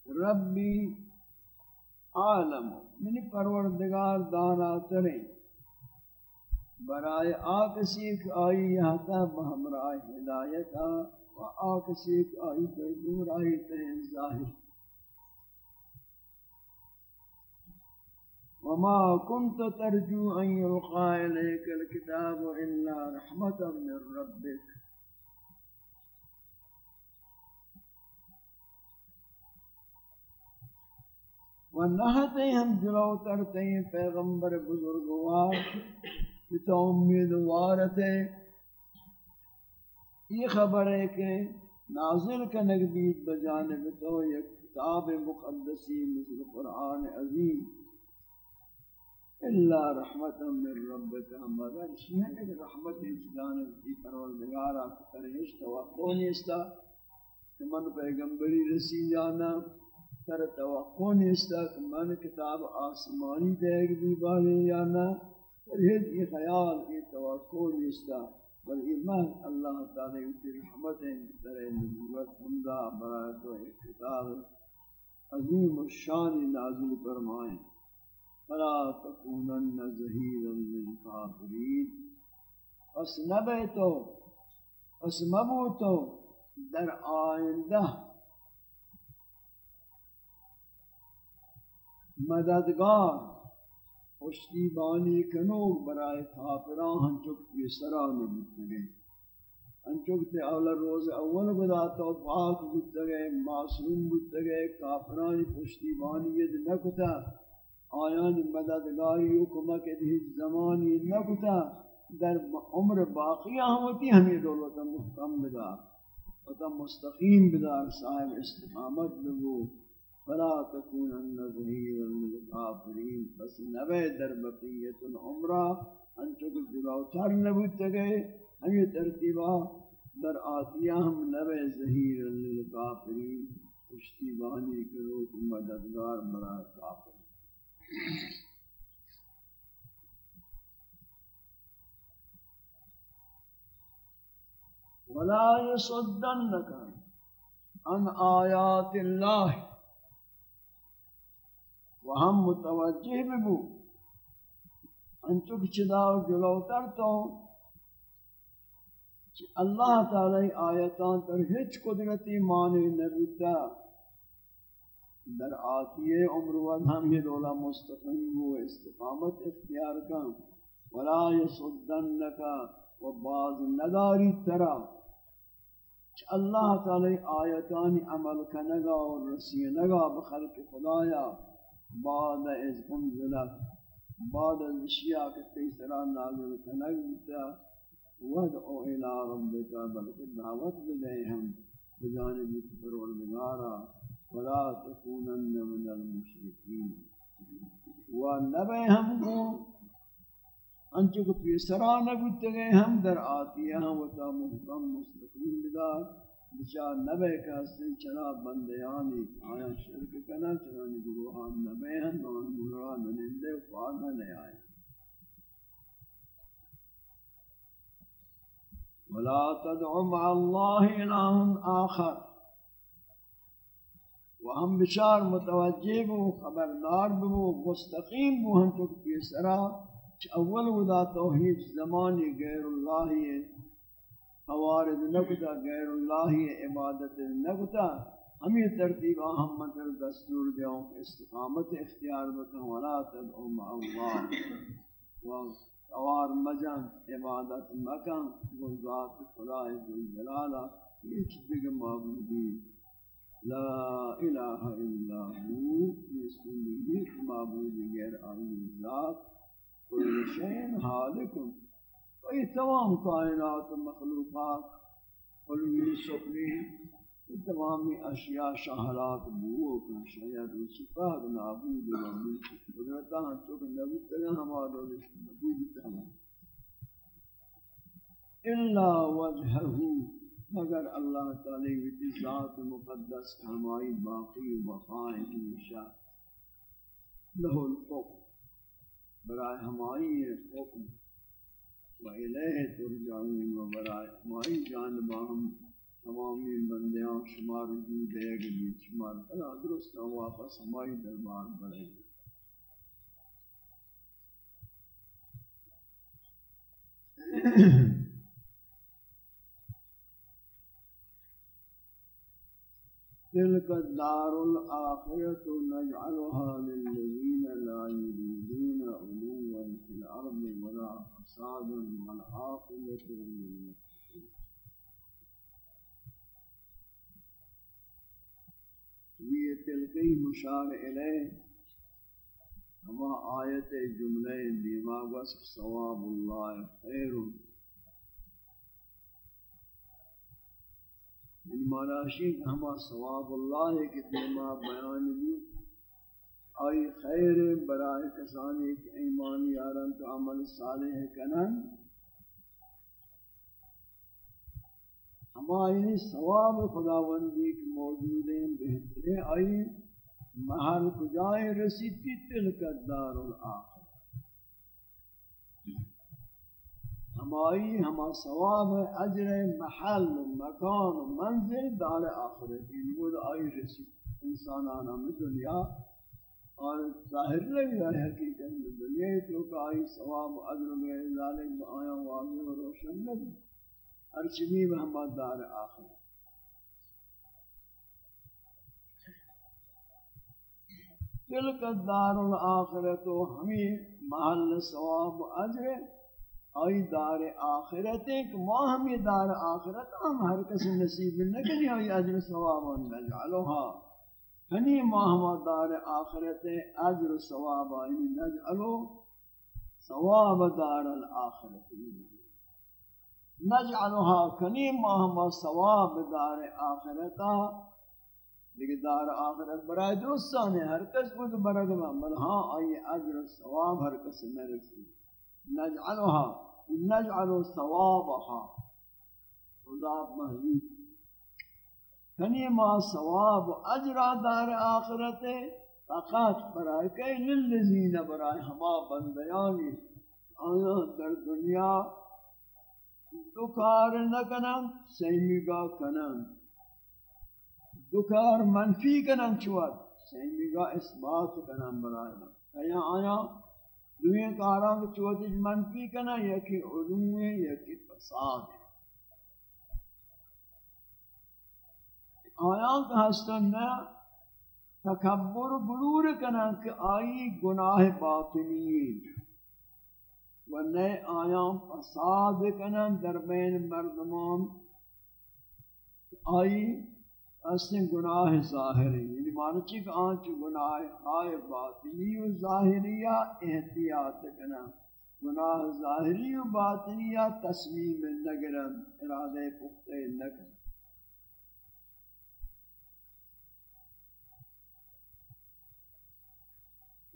Speaker 2: ربی عالم من پروردگار دانا تریں برائے آکسی آکسیک آئی یہاں تا بہمراہ ہدایتا و آکسی آکسیک آئی پر دور آئی تریں ظاہر۔ وما كنت ترجو أن يلقى إليك الكتاب إلا رحمة من ربك و نہتے ہم جلو ترتے ہیں پیغمبر بزرگوار کہ تو امیدوار تھے یہ خبر ہے کہ نازل کا نقبید بجانب تو یک کتاب مقدسی مثل قرآن عظیم اللہ رحمت من ربک مگر شیئے کہ رحمت جانب کی پروردگارہ کرے توقع نہیں استا کہ من پیغمبری رسی جانا تر توقع نیستا کہ من کتاب آسمانی دے گی بھی بالی یا نہ، پر ہیچ یہ خیال، یہ توقع نیستا، بل ایمان اللہ تعالی کی رحمت ہے در نبوت حمدہ برای تو ایک کتاب عظیم الشان نازل فرمائیں۔ فلا تکونن ظہیرا للکافرین اس نبے تو اس مبو تو در آئندہ مددگار، پشتیبانی کنوگ برای کافران ہنچک پیسرا نبوت گئے ہنچک تے اول روز اول بدا تو پاک بوت گئے معصوم بوت گئے کافران پشتیبانی ید نکتا، آیان مددگاری حکمک دی زمانی نکتا، در عمر باقیہ ہوتی ہمیں دولتا محکم بدار و مستقیم بدار صاحب استقامت لگو فلا تكونن ظهيرا للكافرين، بس نوے در بقیت العمرہ انچو کو جلو نبوت گئے ہمیں ترتیبہ در آتیہ ہم نبے ظہیر للکافرین پشتیبانی کرو کہ مددگار برائے کافر۔ ولا يصدنك عن آیات اللہ وہم متوجہ ببو انچو کچھداو جلوتر تو کہ اللہ تعالی آیتان تر ہچ قدرتی معنی نبیتا در آتی عمر ود ہم یہ دولا مستقیم و استقامت اختیار کن۔ ولا یصدنکا و بعض نداری ترا۔ کہ اللہ تعالی آیتان عمل کنگا و رسینگا بخلق خدایا۔ بعد از انزلت بعد از اشیاء کے تیسرا نازل کنگتا ودعو الى ربك بلکہ دعوت بدے ہم بجانب پروردگارا. ولا تكونن من المشركين ونبے ہم کو انچو کو پیسرا نبوت گئے ہم در آتی ہیں و تا محکم مستقیم بدار. بچار نبے کا سن چلا بندیانی آیا شرک کنا چنانی گروہان نبے ہیں نوان گروہان نندے و فادہ نہیں آئے ولا تدع مع الله إله آخر. وهم بشار متوجہ بو خبردار بو مستقیم بو ہم تو پیسرا اول ودا توحید زمانی غیر اللہ ہے اوارد نکتا، غیر اللہ عبادت نکتا، ہمیں ترتیب اہم مطلب دستور دیوں استقامت اختیار بکن، ولا تدعو مع اللہ سوار مجن عبادت مکن گلزات خدای جلالہ. ایک دیگر معبودی. لا الہ الا ہو نسلی ایک معبود غیر آئی ذات. کل شین حالکن وہی تمام کائنات و مخلوقات علوی سفلی تمامی اشیاء شہرات بو کا شاید وہ شفاق، نابود و قدرتا ہم چکہ نبی تگا ہمارا نبود تمام الا وجہہو مگر اللہ تعالی کی ذات مقدس ہماری باقی و بقائیں ہمیشہ لہو الحکم برائے ہماری حکم و الیہ ترجعون و برائے ہم تمامی بندیاں شمار وجود ہے کہ شمار بلا درست واپس ہماری دربار بڑھے تلك الدار الآخرة نجعلها للذين لا يريدون علوا في الأرض ولا فسادا والعاقبة للمتقين. وی تلقی مشار الیہ. ہما آیت جملے دیما وصف ثواب اللہ خیر. یعنی من مراشی ہما ثواب اللہ کے دیما بیان بھی آئی خیر برائے کسانی کے ایمان یارن تو عمل صالح کنن. اما ہماری یعنی ثواب خداوندی کی موجود ہیں بہترین آئی محل کجائے رسیتی تلک دار الآخر ہماری ہما ثواب اجر محل، مکان، منزل، دار آخرت. یہ آئی رسید انسان آنا میں دنیا اور ظاہر لگ رہا ہے حقیقت میں دنیا تو کہ آئی ثواب اجر میں ذالک آیا واضح و روشن لگی ہر چیزی محمد دار آخر۔ تلک دار الاخرت ہمیں محل ثواب و اجر آئی دار آخرت ایک ما ہمیں دار آخرت، ہم ہر کسی نصیب نہ کنی آئی اجر ثواب و نجعلوها ہنی ما دار آخرت اجر ثواب آئی نجعلو، ثواب دار الاخرت نجعلها کنیم ما ہم ثواب دار آخرتا لیکن دار آخرت برای درستان ہے، ہر کس کو تو برگ بل ہاں آئی اجر ثواب ہر کس میں رسی۔ نجعلها نجعل ثوابها عذاب محضوب کنی ما ثواب و اجرا دار آخرت فقط برای کئی للذین برای ہما بندیانی۔ آیا در دنیا دو کار نکنن سیمیگا کنن دو کار منفی کنن چوات سیمیگا اثبات کنن برای من آیا آیا دوئے کاران کو چوتش منفی کنن یکی علوم ہے، یکی فساد ہے۔ آیان کا ہستن نہ تکبر و غرور کنن کہ آئی گناہ باطنی و نئے آیان فساد کنن در بین مردمان آئی اصل گناہ ظاہری یعنی مانچی کہ آنچ گناہ آئے باطنی و ظاہریہ احتیاط کنن۔ گناہ ظاہری و باطنیہ تصمیم نگرن، ارادہ پختہ نگرن۔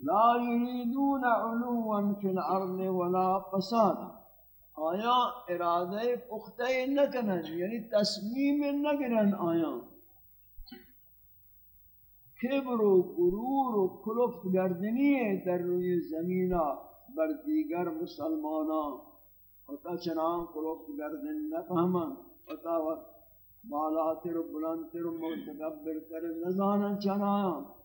Speaker 2: لا يريدون علوا في الارض ولا فسادا آیا ارادہ پختہ نکنن یعنی تصمیم نگرن آیا. کبر و غرور و کلفت گردنی در روی زمینہ بر دیگر مسلمانان. وتا چنان کلفت گردن نفهمن. وتا بالاتر و بلندتر و متکبر تر نزانن چنان.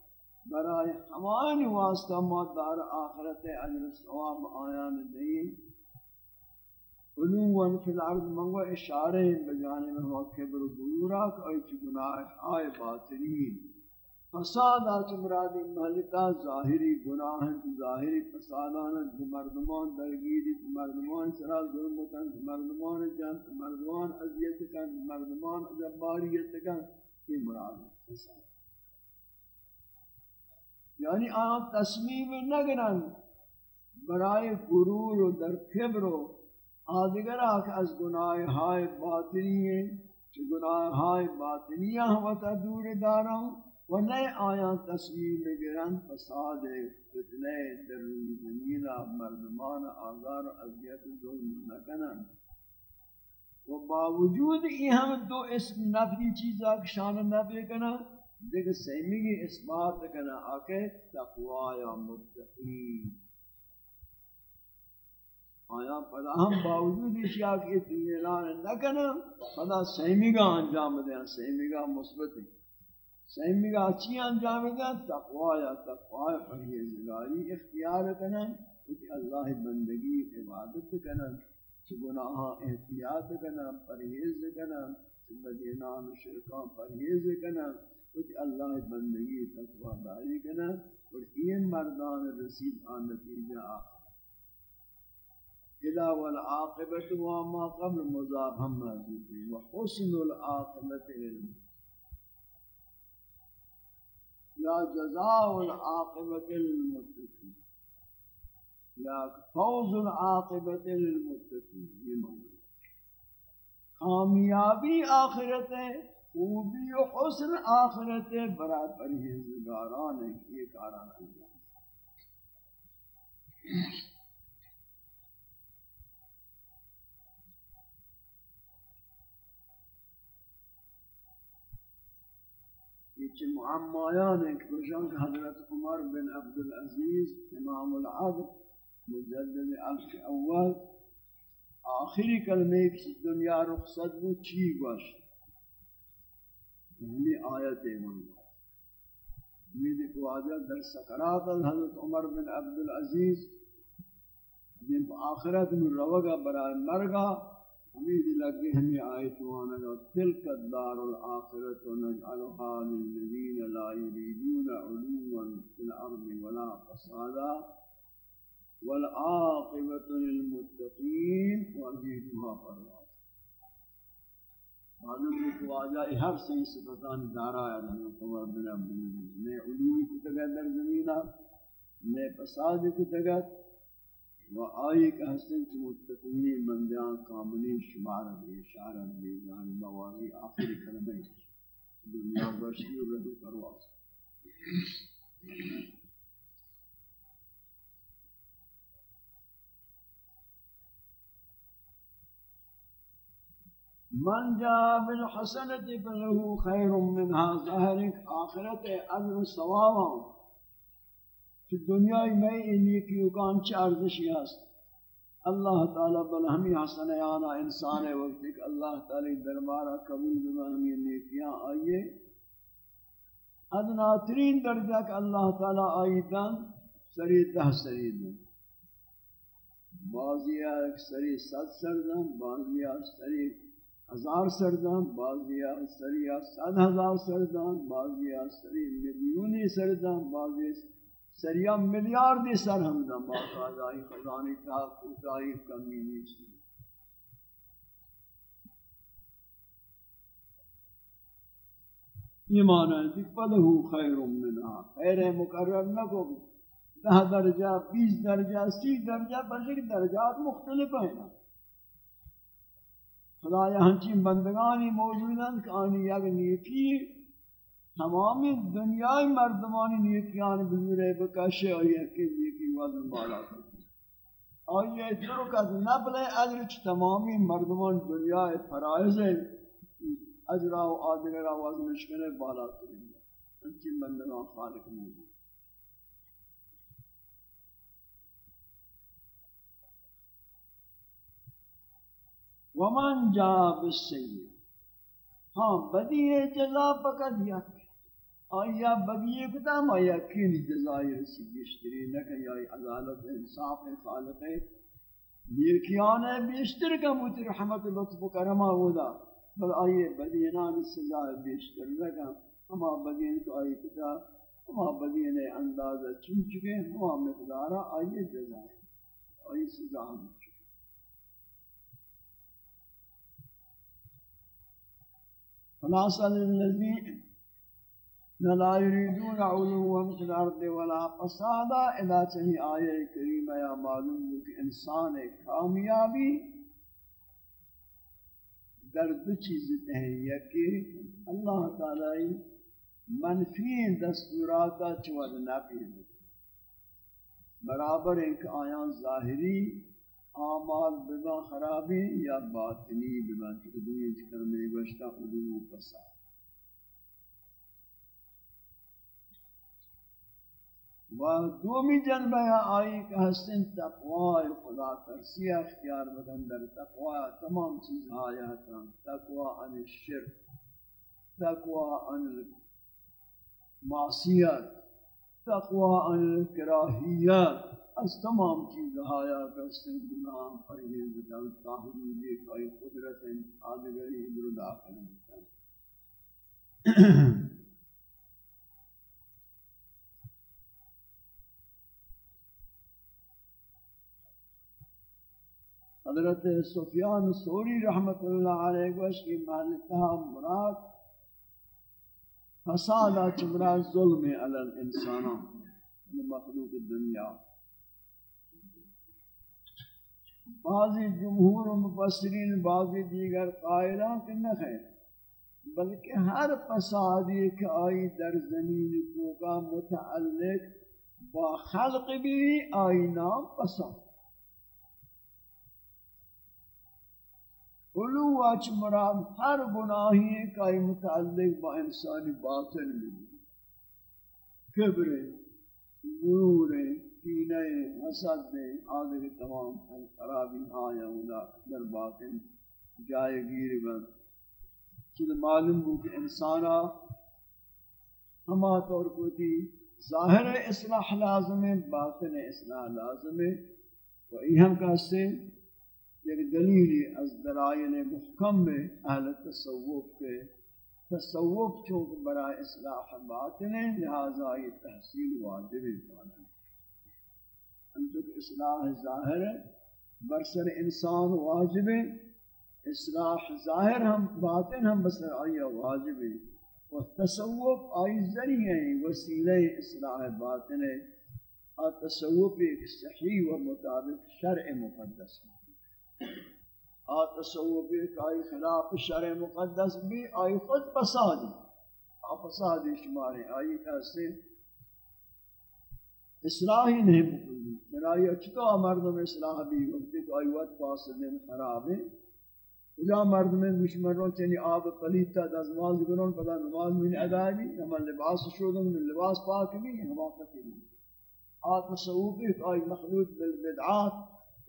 Speaker 2: برای ہمانی واسطہ مدار آخرت اجر ثواب آیان دین علوان فی الارض منگو اشارے بجانب ہوا کبر بلورا کہ ایچ گناہ آئے باطنین فساد آچ مرادی محلکہ ظاہری گناہ ظاہری فسادانا مردمان درگیری مردمان سرال ظلم کن. مردمان جان، مردمان عذیت کن. مردمان جباریت کن. یہ مراد فساد. یعنی آن تصمیم نگرن برای غرور و در کبر و آدگر آکھ از گناہ ہائے باطنی ہیں چھ گناہ ہائے باطنی ہمتا دور دارا ہوں و نئے آیاں تصمیم گرن فساد فتنے در روی زمین مردمان آزار و عذیت ظلم نکنن و باوجود ای ہم دو اسم نفی چیزا شان نفی کنن دیکھ سیمی اثبات کنا آکے تقوی یا متقین۔ آیا پدا ہم باوجود اشیاء کی دنیا لان نہ کنا پدا سیمی کا انجام دیں، سیمی کا مثبت سیمی کا اچھی انجام دیں، تقوی یا تقوی پرہیزگاری اختیار کنا کہ اللہ بندگی عبادت کنا چھ گناہ احتیاط کنا پرہیز کنا چھ بدینان شرکان پرہیز کنا کچھ اللہ بندگی تقوی داری کنا اور این مردان رسید آن نتیجہ آخر۔ اذا والعاقبت وما قبل مضاف ہم موجود ہیں وحسن العاقبت علم۔ یا جزاء العاقبت للمتقین۔ یا فوز العاقبت للمتقین۔ یہ معنی کامیابی آخرت ہے۔ خوبی و حسن آخرت برای پرہیزگاران یہ کاران انجام یہ معمایان ہیں کہ حضرت عمر بن عبدالعزیز امام العدل مجدد الف اول، آخری کلمے کی دنیا رخصت وہ چی گوشت؟ پہلی آیت ہے امید کو آجا در سکرات حضرت عمر بن عبدالعزیز۔ جن کو آخرت میں روگا برای مرگا امید لگے ہمیں آیت وانا گا تلک الدار الآخرت نجعلها للذین لا يريدون علوا في الارض ولا فسادا۔ والعاقبت للمتقین۔ وعزیزها فروا معلوم ہے کہ واجہ ہر صحیح صفتان دارا ہے حضرت عمر بن عبدالعزیز میں علوی کو تگت در زمینہ ہاں، میں فساد کو تگت و آئی کہ حسن کی متقینی مندیان کاملی شمارت اشارت بھی جانب واضی آخری کلمہ دنیا برشی و ردو کرواس من جاء بالحسنة فله خير منها ظاهرك آخرت اجر ثوابا في الدنيا میں نیکی کان چار دشی است اللہ تعالی بل ہمی حسن آنا انسان وقت کہ اللہ تعالی دربارہ قبول بما ہمی نیکیاں آئیے۔ ادنا ترین درجہ کہ اللہ تعالی آئی دن سری تہ سری دن بعضی سری ست سردن بعضی سری ہزار سردان بعضیا سریا صد ہزار سردان بعضیا سری ملیونی سردان، بعضی سریا ملیاردی سر ہمدان باقاعدائی خزانی تا کوتائی کمی نیچی یہ معنی ہے کہ فلہو خیر منہا خیر مقرر نہ کو دہ درجہ بیس درجہ سی درجہ بلکہ درجات مختلف ہیں. خدایا، ہنچین بندگانی موجود ہیں کہ آنی یک نیکی تمامی دنیای مردمانی نیکیان بزرے بکشے اور یکی نیکی وزن بالا کرتے اور یہ درکت نبل اجر چھ تمامی مردمان دنیای فرائض اجرہ و آدگرہ وزن شکنے بالا کرتے کریں ہنچین بندگان خالق موجود ومن جا بالسیئ ہاں بدی ہے جزا پکا دیا آیا بدی کتا، ما یقین جزائی رسی گشتری نکن یا عدالت انصاف خالق نیکیان بیشتر کا موتی رحمت لطف کرما ہودا بل آئیے بدینان سزا بیشتر نکن ہما بدین کو آئی کتا، ہما بدین اندازہ چن چکے ہما مقدارہ آئیے جزائی آئی سزا ہم چکے خلاصة للذين لا يريدون علوا في الأرض ولا فسادا إلى چنی آیه کریمہ یا معلوم ہے کہ انسان کامیابی در دو چیز ہیں، یکی اللہ تعالی منفی دستوراتا چود نفی برابر ایک آیان ظاہری آمال بما خرابی یا باطنی بما چکدوی چکر میں گوشتا علوم و فساد. و دومی جنبہ آئی کہ حسن تقوی خدا ترسی اختیار بدن در تقوی تمام چیز آیاتا. تقوی عن الشرک. تقوی عن المعصیت. تقوی عن الکراہیت. از تمام چیز آیا کرسن گناہ پرہیز بکن تاہدود ایک آئی قدرت آدگری ادر داخل بکن حضرت سفیان سوری رحمت اللہ علیہ وش کی محلتہ مراد فسادہ چمرا ظلم علی الانسانوں مخلوق دنیا. بعضی جمہور مفسرین، بعضی دیگر قائلان کہ نہ ہے بلکہ ہر فسادی کہ آئی در زمین تو کا متعلق با خلق بھی آئی نام فساد۔ علو واچ مراد ہر گناہی کا متعلق با انسانی باطن بھی۔ کبر غرور کینے حسد دے آدھے تمام خرابی ہاں آیا ہونا در باطن جائے گیر بن چل معلوم ہو کہ انسانا ہما طور کو تھی ظاہر اصلاح لازم ہے، باطن اصلاح لازم ہے۔ و ایہم کہتے ایک دلیلی از درائن محکم میں اہل تصوف کے۔ تصوف چونکہ برای اصلاح باطن ہے، لہذا یہ تحصیل واجب ہے۔ انتو اصلاح ظاہر ہے، برسر انسان واجب ہے، اصلاح ظاہر ہم باطن ہم بسر آئیہ واجب ہے۔ و تصوف آئی ذریعہ ہیں وسیلہ اصلاح باطن ہے۔ اور تصوف ایک صحیح و مطابق شرع مقدس ہے۔ اور تصوف ایک آئی خلاف شرع مقدس بھی آئی خود فسادی۔ اور فسادی شمارے آئی کہتے اصلاحی نہیں بکلی چنائی اچھتا مردم اصلاح بھی وقتی تو آئی وقت فاسدین خراب ہے یا مرد دشمنوں چنی آب قلیتا دز نماز گرون پدا نماز میں ادا بھی ہم لباس شودن من لباس پاک بھی ہم آقت بھی۔ آت تصوفی آئی مخلوط بالبدعات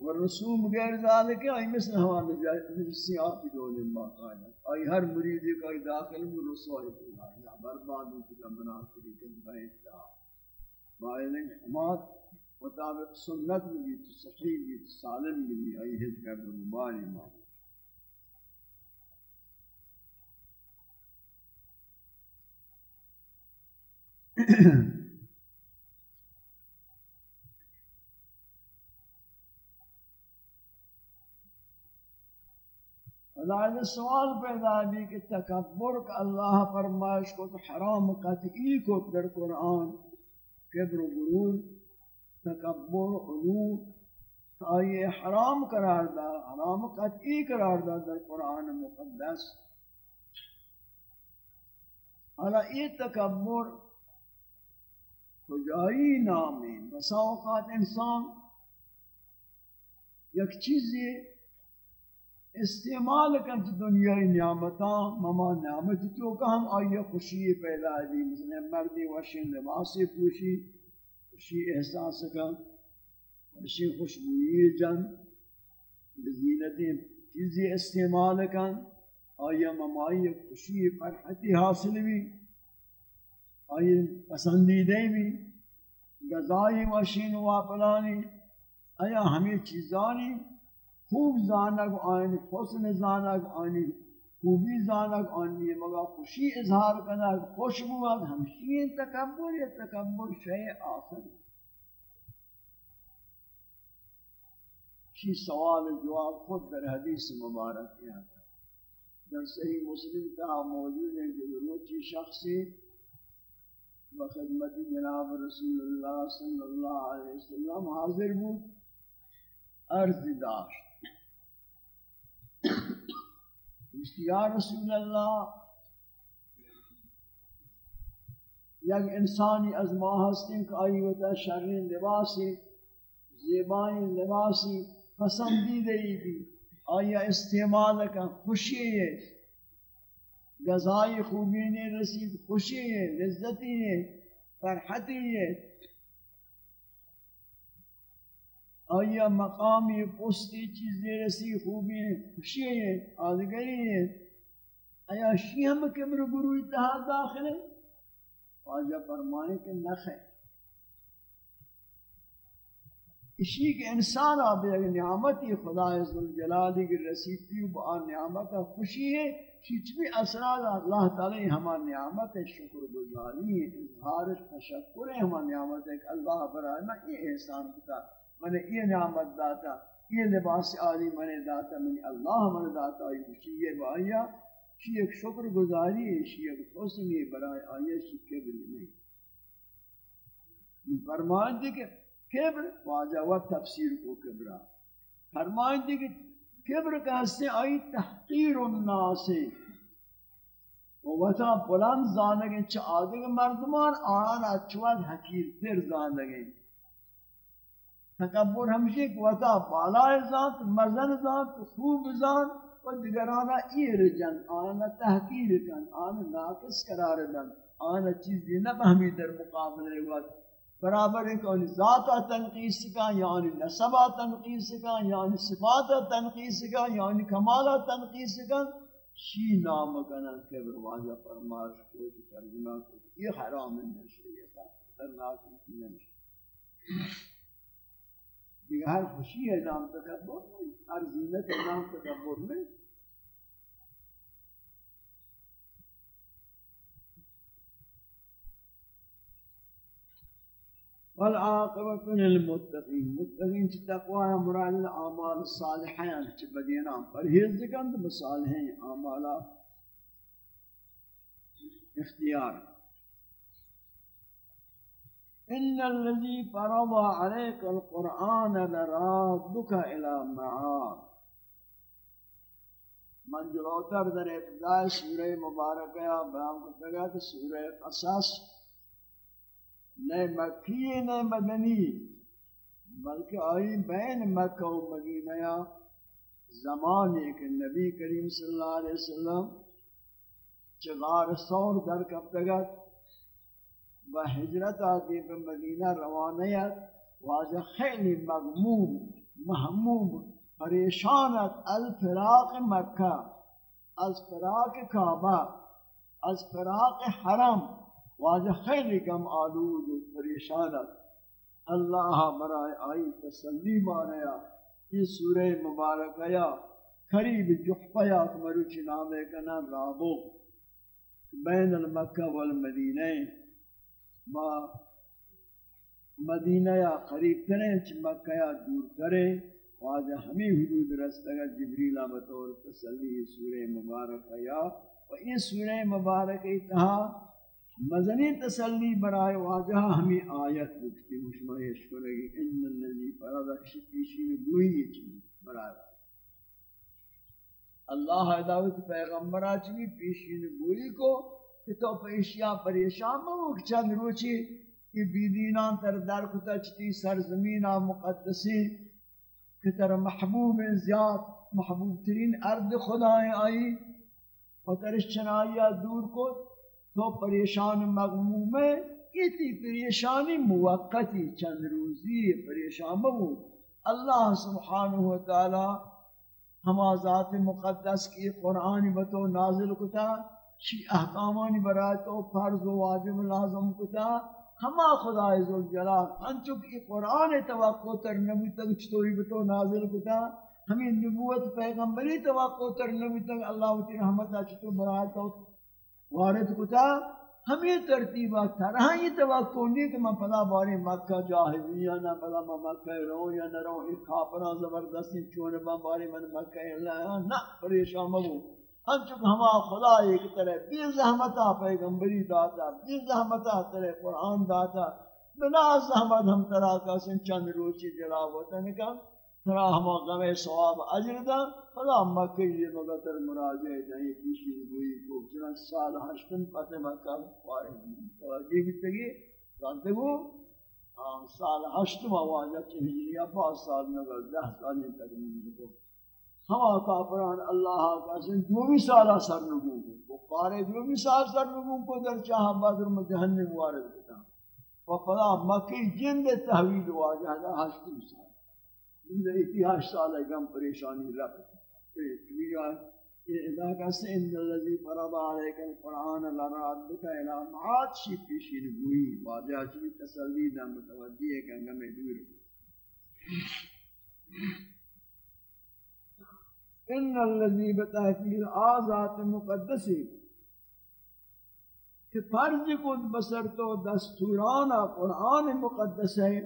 Speaker 2: والرسوم غیر ذالک، آئی مثل ہوا نجسی آتی دول ما قائلہ آئی ہر مریدی کا داخل میں رسوائی پر آئی بربادی کی بنا کری کن بیتا بائلنگ امات مطابق سنت میں بھی صحیح بھی سالم بھی آئی حد کرد مبالی ماں لہذا سوال پیدا بھی کہ تکبر کا اللہ فرمائش کو حرام قطعی کو در قرآن کبر و غرور. تکبر علو آئیے حرام قرار دا، حرام قطعی قرار دا در قرآن مقدس. حالا یہ تکبر کجایی نامی بسا اوقات انسان یک چیزی استعمال کن چی دنیای نعمتاں، مما نعمت تو کہ ہم آئیے خوشی پیدا دی، مثلا مردی وشین لباسی پوشی خوشی احساس کن وشین خوشبوئی جن بزینتی چیزی استعمال کن آئیے ممائی خوشی فرحتی حاصل بھی آئی پسندیدے بھی غذائی وشین و پلانی آیا ہمیں چیزانی خوب زانگ آئین حسن زانگ آئین خوبی زانگ آئین مگا خوشی اظہار کنگ خوشبو ہمشین تکبر یا تکبر شیع آخر. شی سوال جواب خود در حدیث مبارک کیا در صحیح مسلم تا موجود ہے کہ روچی شخصی بخدمت جناب رسول اللہ صلی اللہ علیہ وسلم حاضر بود، عرض داشت. یا رسول اللہ، یک انسانی از ما هستیم که آئی وتا شرین لباسی زیبائیں لباسی پسندیدہ بھی آیا استعمال کا خوشی ہے غذائی خوبی نے رسید، خوشی ہے لذتی ہے فرحتی ہے آیا مقامی پستی چیزیں رسی خوبی ہے خوشی ہے آدگری ہے آیا شی ہم کمر گروہ اتحاد داخل ہے آجا فرمائیں کہ نخ ہے اسی کے انسان آبے نعمتی خدا عزل جلالی کی رسیدی و با نعمت خوشی ہے۔ چیچ بھی اثرات اللہ تعالی ہمارا نعمت ہے شکر گزاری ہے اظہار تشکر ہے ہمارا نعمت ہے کہ اللہ برائے میں یہ احسان کتا۔ میں یہ نعمت داتا، یہ لباس عالی میں داتا میں اللہ میں داتا یہ خوشی ہے بآیا شی ایک شکر گزاری ہے، شی ایک حسن ہے، برائے آیا شی کبر نہیں۔ فرمائیں دے کہ کبر واجہ و تفسیر کو کبرا فرمائیں دے کہ کبر کا سے آئی تحقیر الناس۔ و وطا بلند زانگیں چا آدھگ مردمان آنا چواد حقیر تر زانگیں تکبر ہمشی کہ وطا بالای ذات، مزن ذات، خوب ذات و دیگرانا ایر جن آنا تحقیر کن آنا ناقص قرار دن آنا چیزی نبہمی در مقابلے وقت برابر ہے کہ ذات تنقیس کا یعنی نسب تنقیس کا یعنی صفات تنقیس کا یعنی کمال تنقیس کا شی نام کنا کہ واجہ فرماش کو، ترجمہ کو، یہ حرام ہے شریعت خطرناک نہیں یہ ہر خوشی نام تکبر نہیں ہر زینت نام تکبر نہیں والعاقبت للمتقین متقین چی تقوی مراد اعمال الصالحین چی بدین بدینام پرہیز کند بصالحین اعمالا اختیار. ان الذي فرض عليك القرآن لرادك الى معاد من جلوتر در ابتداء سورہ مبارکہ بیان کرتا گیا کہ سورہ قصص نئے مکی نئے مدنی بلکہ آئی بین مکہ و مدینہ زمانے کہ نبی کریم صلی اللہ علیہ وسلم چغار سور در کب تگت و حجرت آتی پہ مدینہ روانیت واجہ خیلی مغموم، محموم پریشانت از فراق مکہ، از فراق کعبہ، از فراق حرم واجہ خیلی کم آلود و پریشانت اللہ برائے آئی تسلی مانیا یہ سورہ مبارک یا، قریب جحفیات مروچ نامے کا نام رابو بین المکہ والمدینہ۔ ما مدینہ یا قریب کریں چھ مکہ یا دور کریں واجہ ہمیں حدود رستگا جبریل بطور تسلی سورہ مبارک یا۔ و این سورہ مبارک اتہا مزنی تسلی برائے واجہ ہمیں آیت بکتی۔ مشمع یشکرگی ان اللذی فرادک شکیشی نبوئی یہ چیز برائے۔ اللہ دعوت پیغمبرہ چلی پیشی نبوئی کو کہ تو پیشیاں پریشان مو چند روچی کہ بیدینان تر در کتا چتی سرزمین مقدسی، کہ تر محبوب زیاد، محبوب ترین ارد خدای آئی و ترش چنائیہ دور کو تو پریشان مغموم ہے یہ پریشانی موقتی، چند روزی پریشان بہو اللہ سبحانہ وتعالی ہما ذات مقدس کی قرآن بتو نازل کتا چی احکامانی برای تو فرض و واجب لازم کتا؟ ہما خدا عزوجلال انچو کہ قرآن توقع تر نبی تک چطوری بتو نازل کتا؟ ہمیں نبوت پیغمبری توقع تر نبی تک اللہ تی رحمت چطور برای تو وارد کتا؟ ہمیں ترتیبہ طرح یہ توقع نہیں کہ میں پدا باری مکہ جاہدی یا نہ پدا میں مکہ رہوں یا نہ رہوں ایک کھاپنا زبردستی چونے باری من مکہ اللہ نہ پریشان مگو۔ ہم چکہ ہما خدا ایک طرح بی زحمتا پیغمبری داتا بی زحمتا طرح قرآن داتا۔ بنا زحمت ہم ترا کا سن چند روچی جلا ہوتا نکم ترا ہما غم ثواب اجر دا۔ خدا مکہ یہ مغتر مراجع جائیں پیشی ہوئی کو چنان سال ہشتن پتہ مکہ وارد توجہ ہاں، کی تگی جانتے ہو سال ہشتم آواجہ کی ہجریہ پاس سال نگر، دہ سال تک کو ہما کافران اللہ کا سن، جو بھی سالا سر نگوں کو پارے جو بھی سال سر نگوں کو در چاہا بدر میں جہنم وارد ہوتا۔ و فلا مکی جند تحویل واجہ دا ہشتی سال جند اتحاش سال گم پریشانی رکھ یہ ادا کا سن اللذی فرض علیک القرآن لرادک الى معاد، شی پیشی نگوئی واجہ چلی تسلی دا متوجہ ہے کہ ہمیں دور۔ ان الذي بتحقیق آزات مقدسی کہ فرض کو بسر تو دستورانا قرآن مقدس ہے۔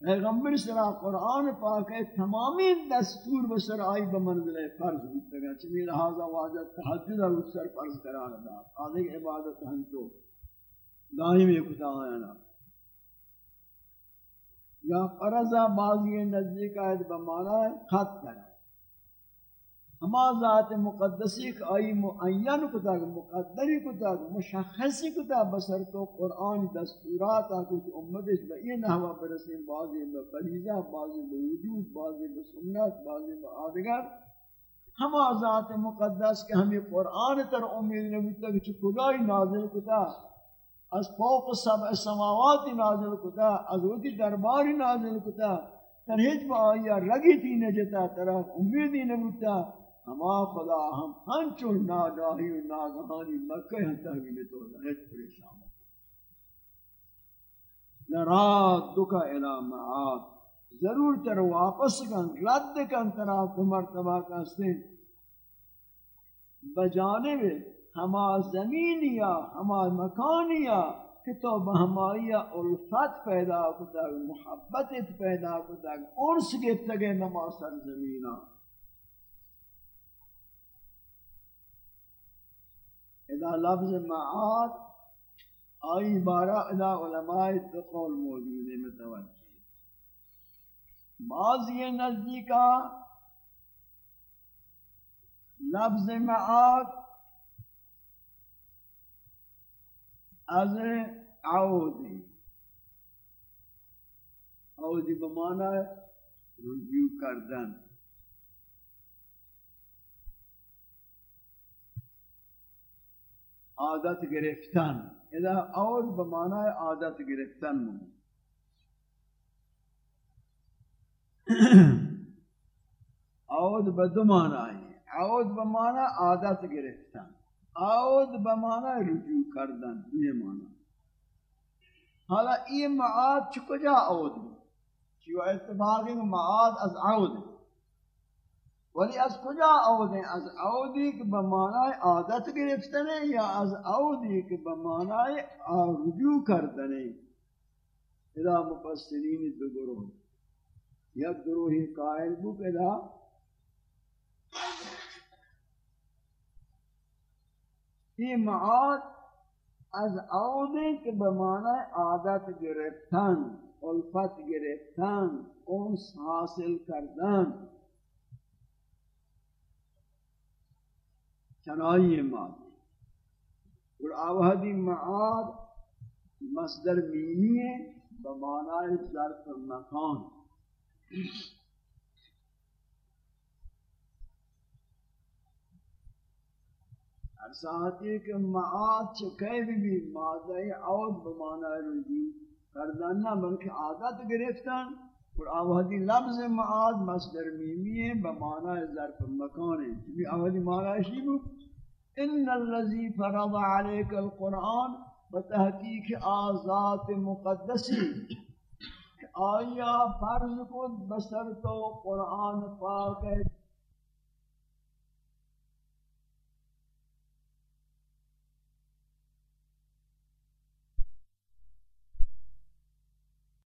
Speaker 2: پیغمبر سرا قرآن پاک ہے، تمامی دستور بسر آئی بمنزل فرض ہوتا گا چمی لہذا واجہ تحجد اور اس سر فرض قرار دا آدھے عبادت ہم تو دائم ایک کتا آیا یا فرضا بازی نزدیک آیت بمانا ہے، خط کرا ہما ذات مقدسی کا آئی معین کو کتا مقدری کو کتا مشخصی کتا بسر تو قرآن دستورات کچھ امتش بئی نحوہ برسیں بعضی بفریضہ بعضی بوجود بعضی بسنت بعضی بآدگر ہما ذات مقدس کے ہمیں قرآن تر امید نبی تک چکلائی نازل کتا۔ از فوق سبع سماوات نازل کتا، از وتی دربار نازل کتا، تر ہیچ با آیا رگی تی نجتا طرف امیدی نبوتا. ہما خدا ہم ہنچو ناگاہی و ناگہانی مکہ ہم تحویل تو ہیچ پریشان لراد دکا الى معاد، ضرور تر واپس کن، رد کن ترا کو مرتبہ کا سن۔ بجانب ہما زمینیا، ہما مکانیا کہ تو بہمائیا الفت پیدا کتا، محبت پیدا کتا، انس گفت گئے نما سر زمینا۔ اذا لفظ معاد، آئی بارا اذا علماء دقول موجود ہے، متوجہ۔ بعضی نزدیکا لفظ معاد از عودی عودی بمانا رجوع کردن۔ عادت گرفتن۔ یعنی اذا عود بمعنی عادت گرفتن مون۔ عود بدو معنی عود بمعنی عادت گرفتن۔ عود بمعنی رجوع کردن یہ معنی حالا یہ معاد چکجا عود چیو اتفاقی معاد از عود. ولی از کجا عودیں از عودی که بمانای عادت گرفتنے یا از عودی که بمانای رجوع کردنے ادا مفسرین دو گروہ یک گروہ قائل بو ادا یہ معاد از عودی که بمانای عادت گرفتن، الفت گرفتن اونس حاصل کردن۔ چنائی مادی اور آوہدی معاد مصدر مینی ہے، بمعنی ظرف مکان۔ ہر ساتھی کہ معاد چکے بھی بھی مادہ عود بمعنی رجوع کردن نہ بلکہ عادت گرفتن۔ اور آوہدی لفظ معاد مصدر میمی ہے بمعنی ظرف مکان ہے۔ جی بھی آوہدی معنی شیبو۔ ان الذي فرض عليك القرآن بتحقیق آزات مقدسی۔ آیا فرض کو بسر تو قرآن پاک ہے۔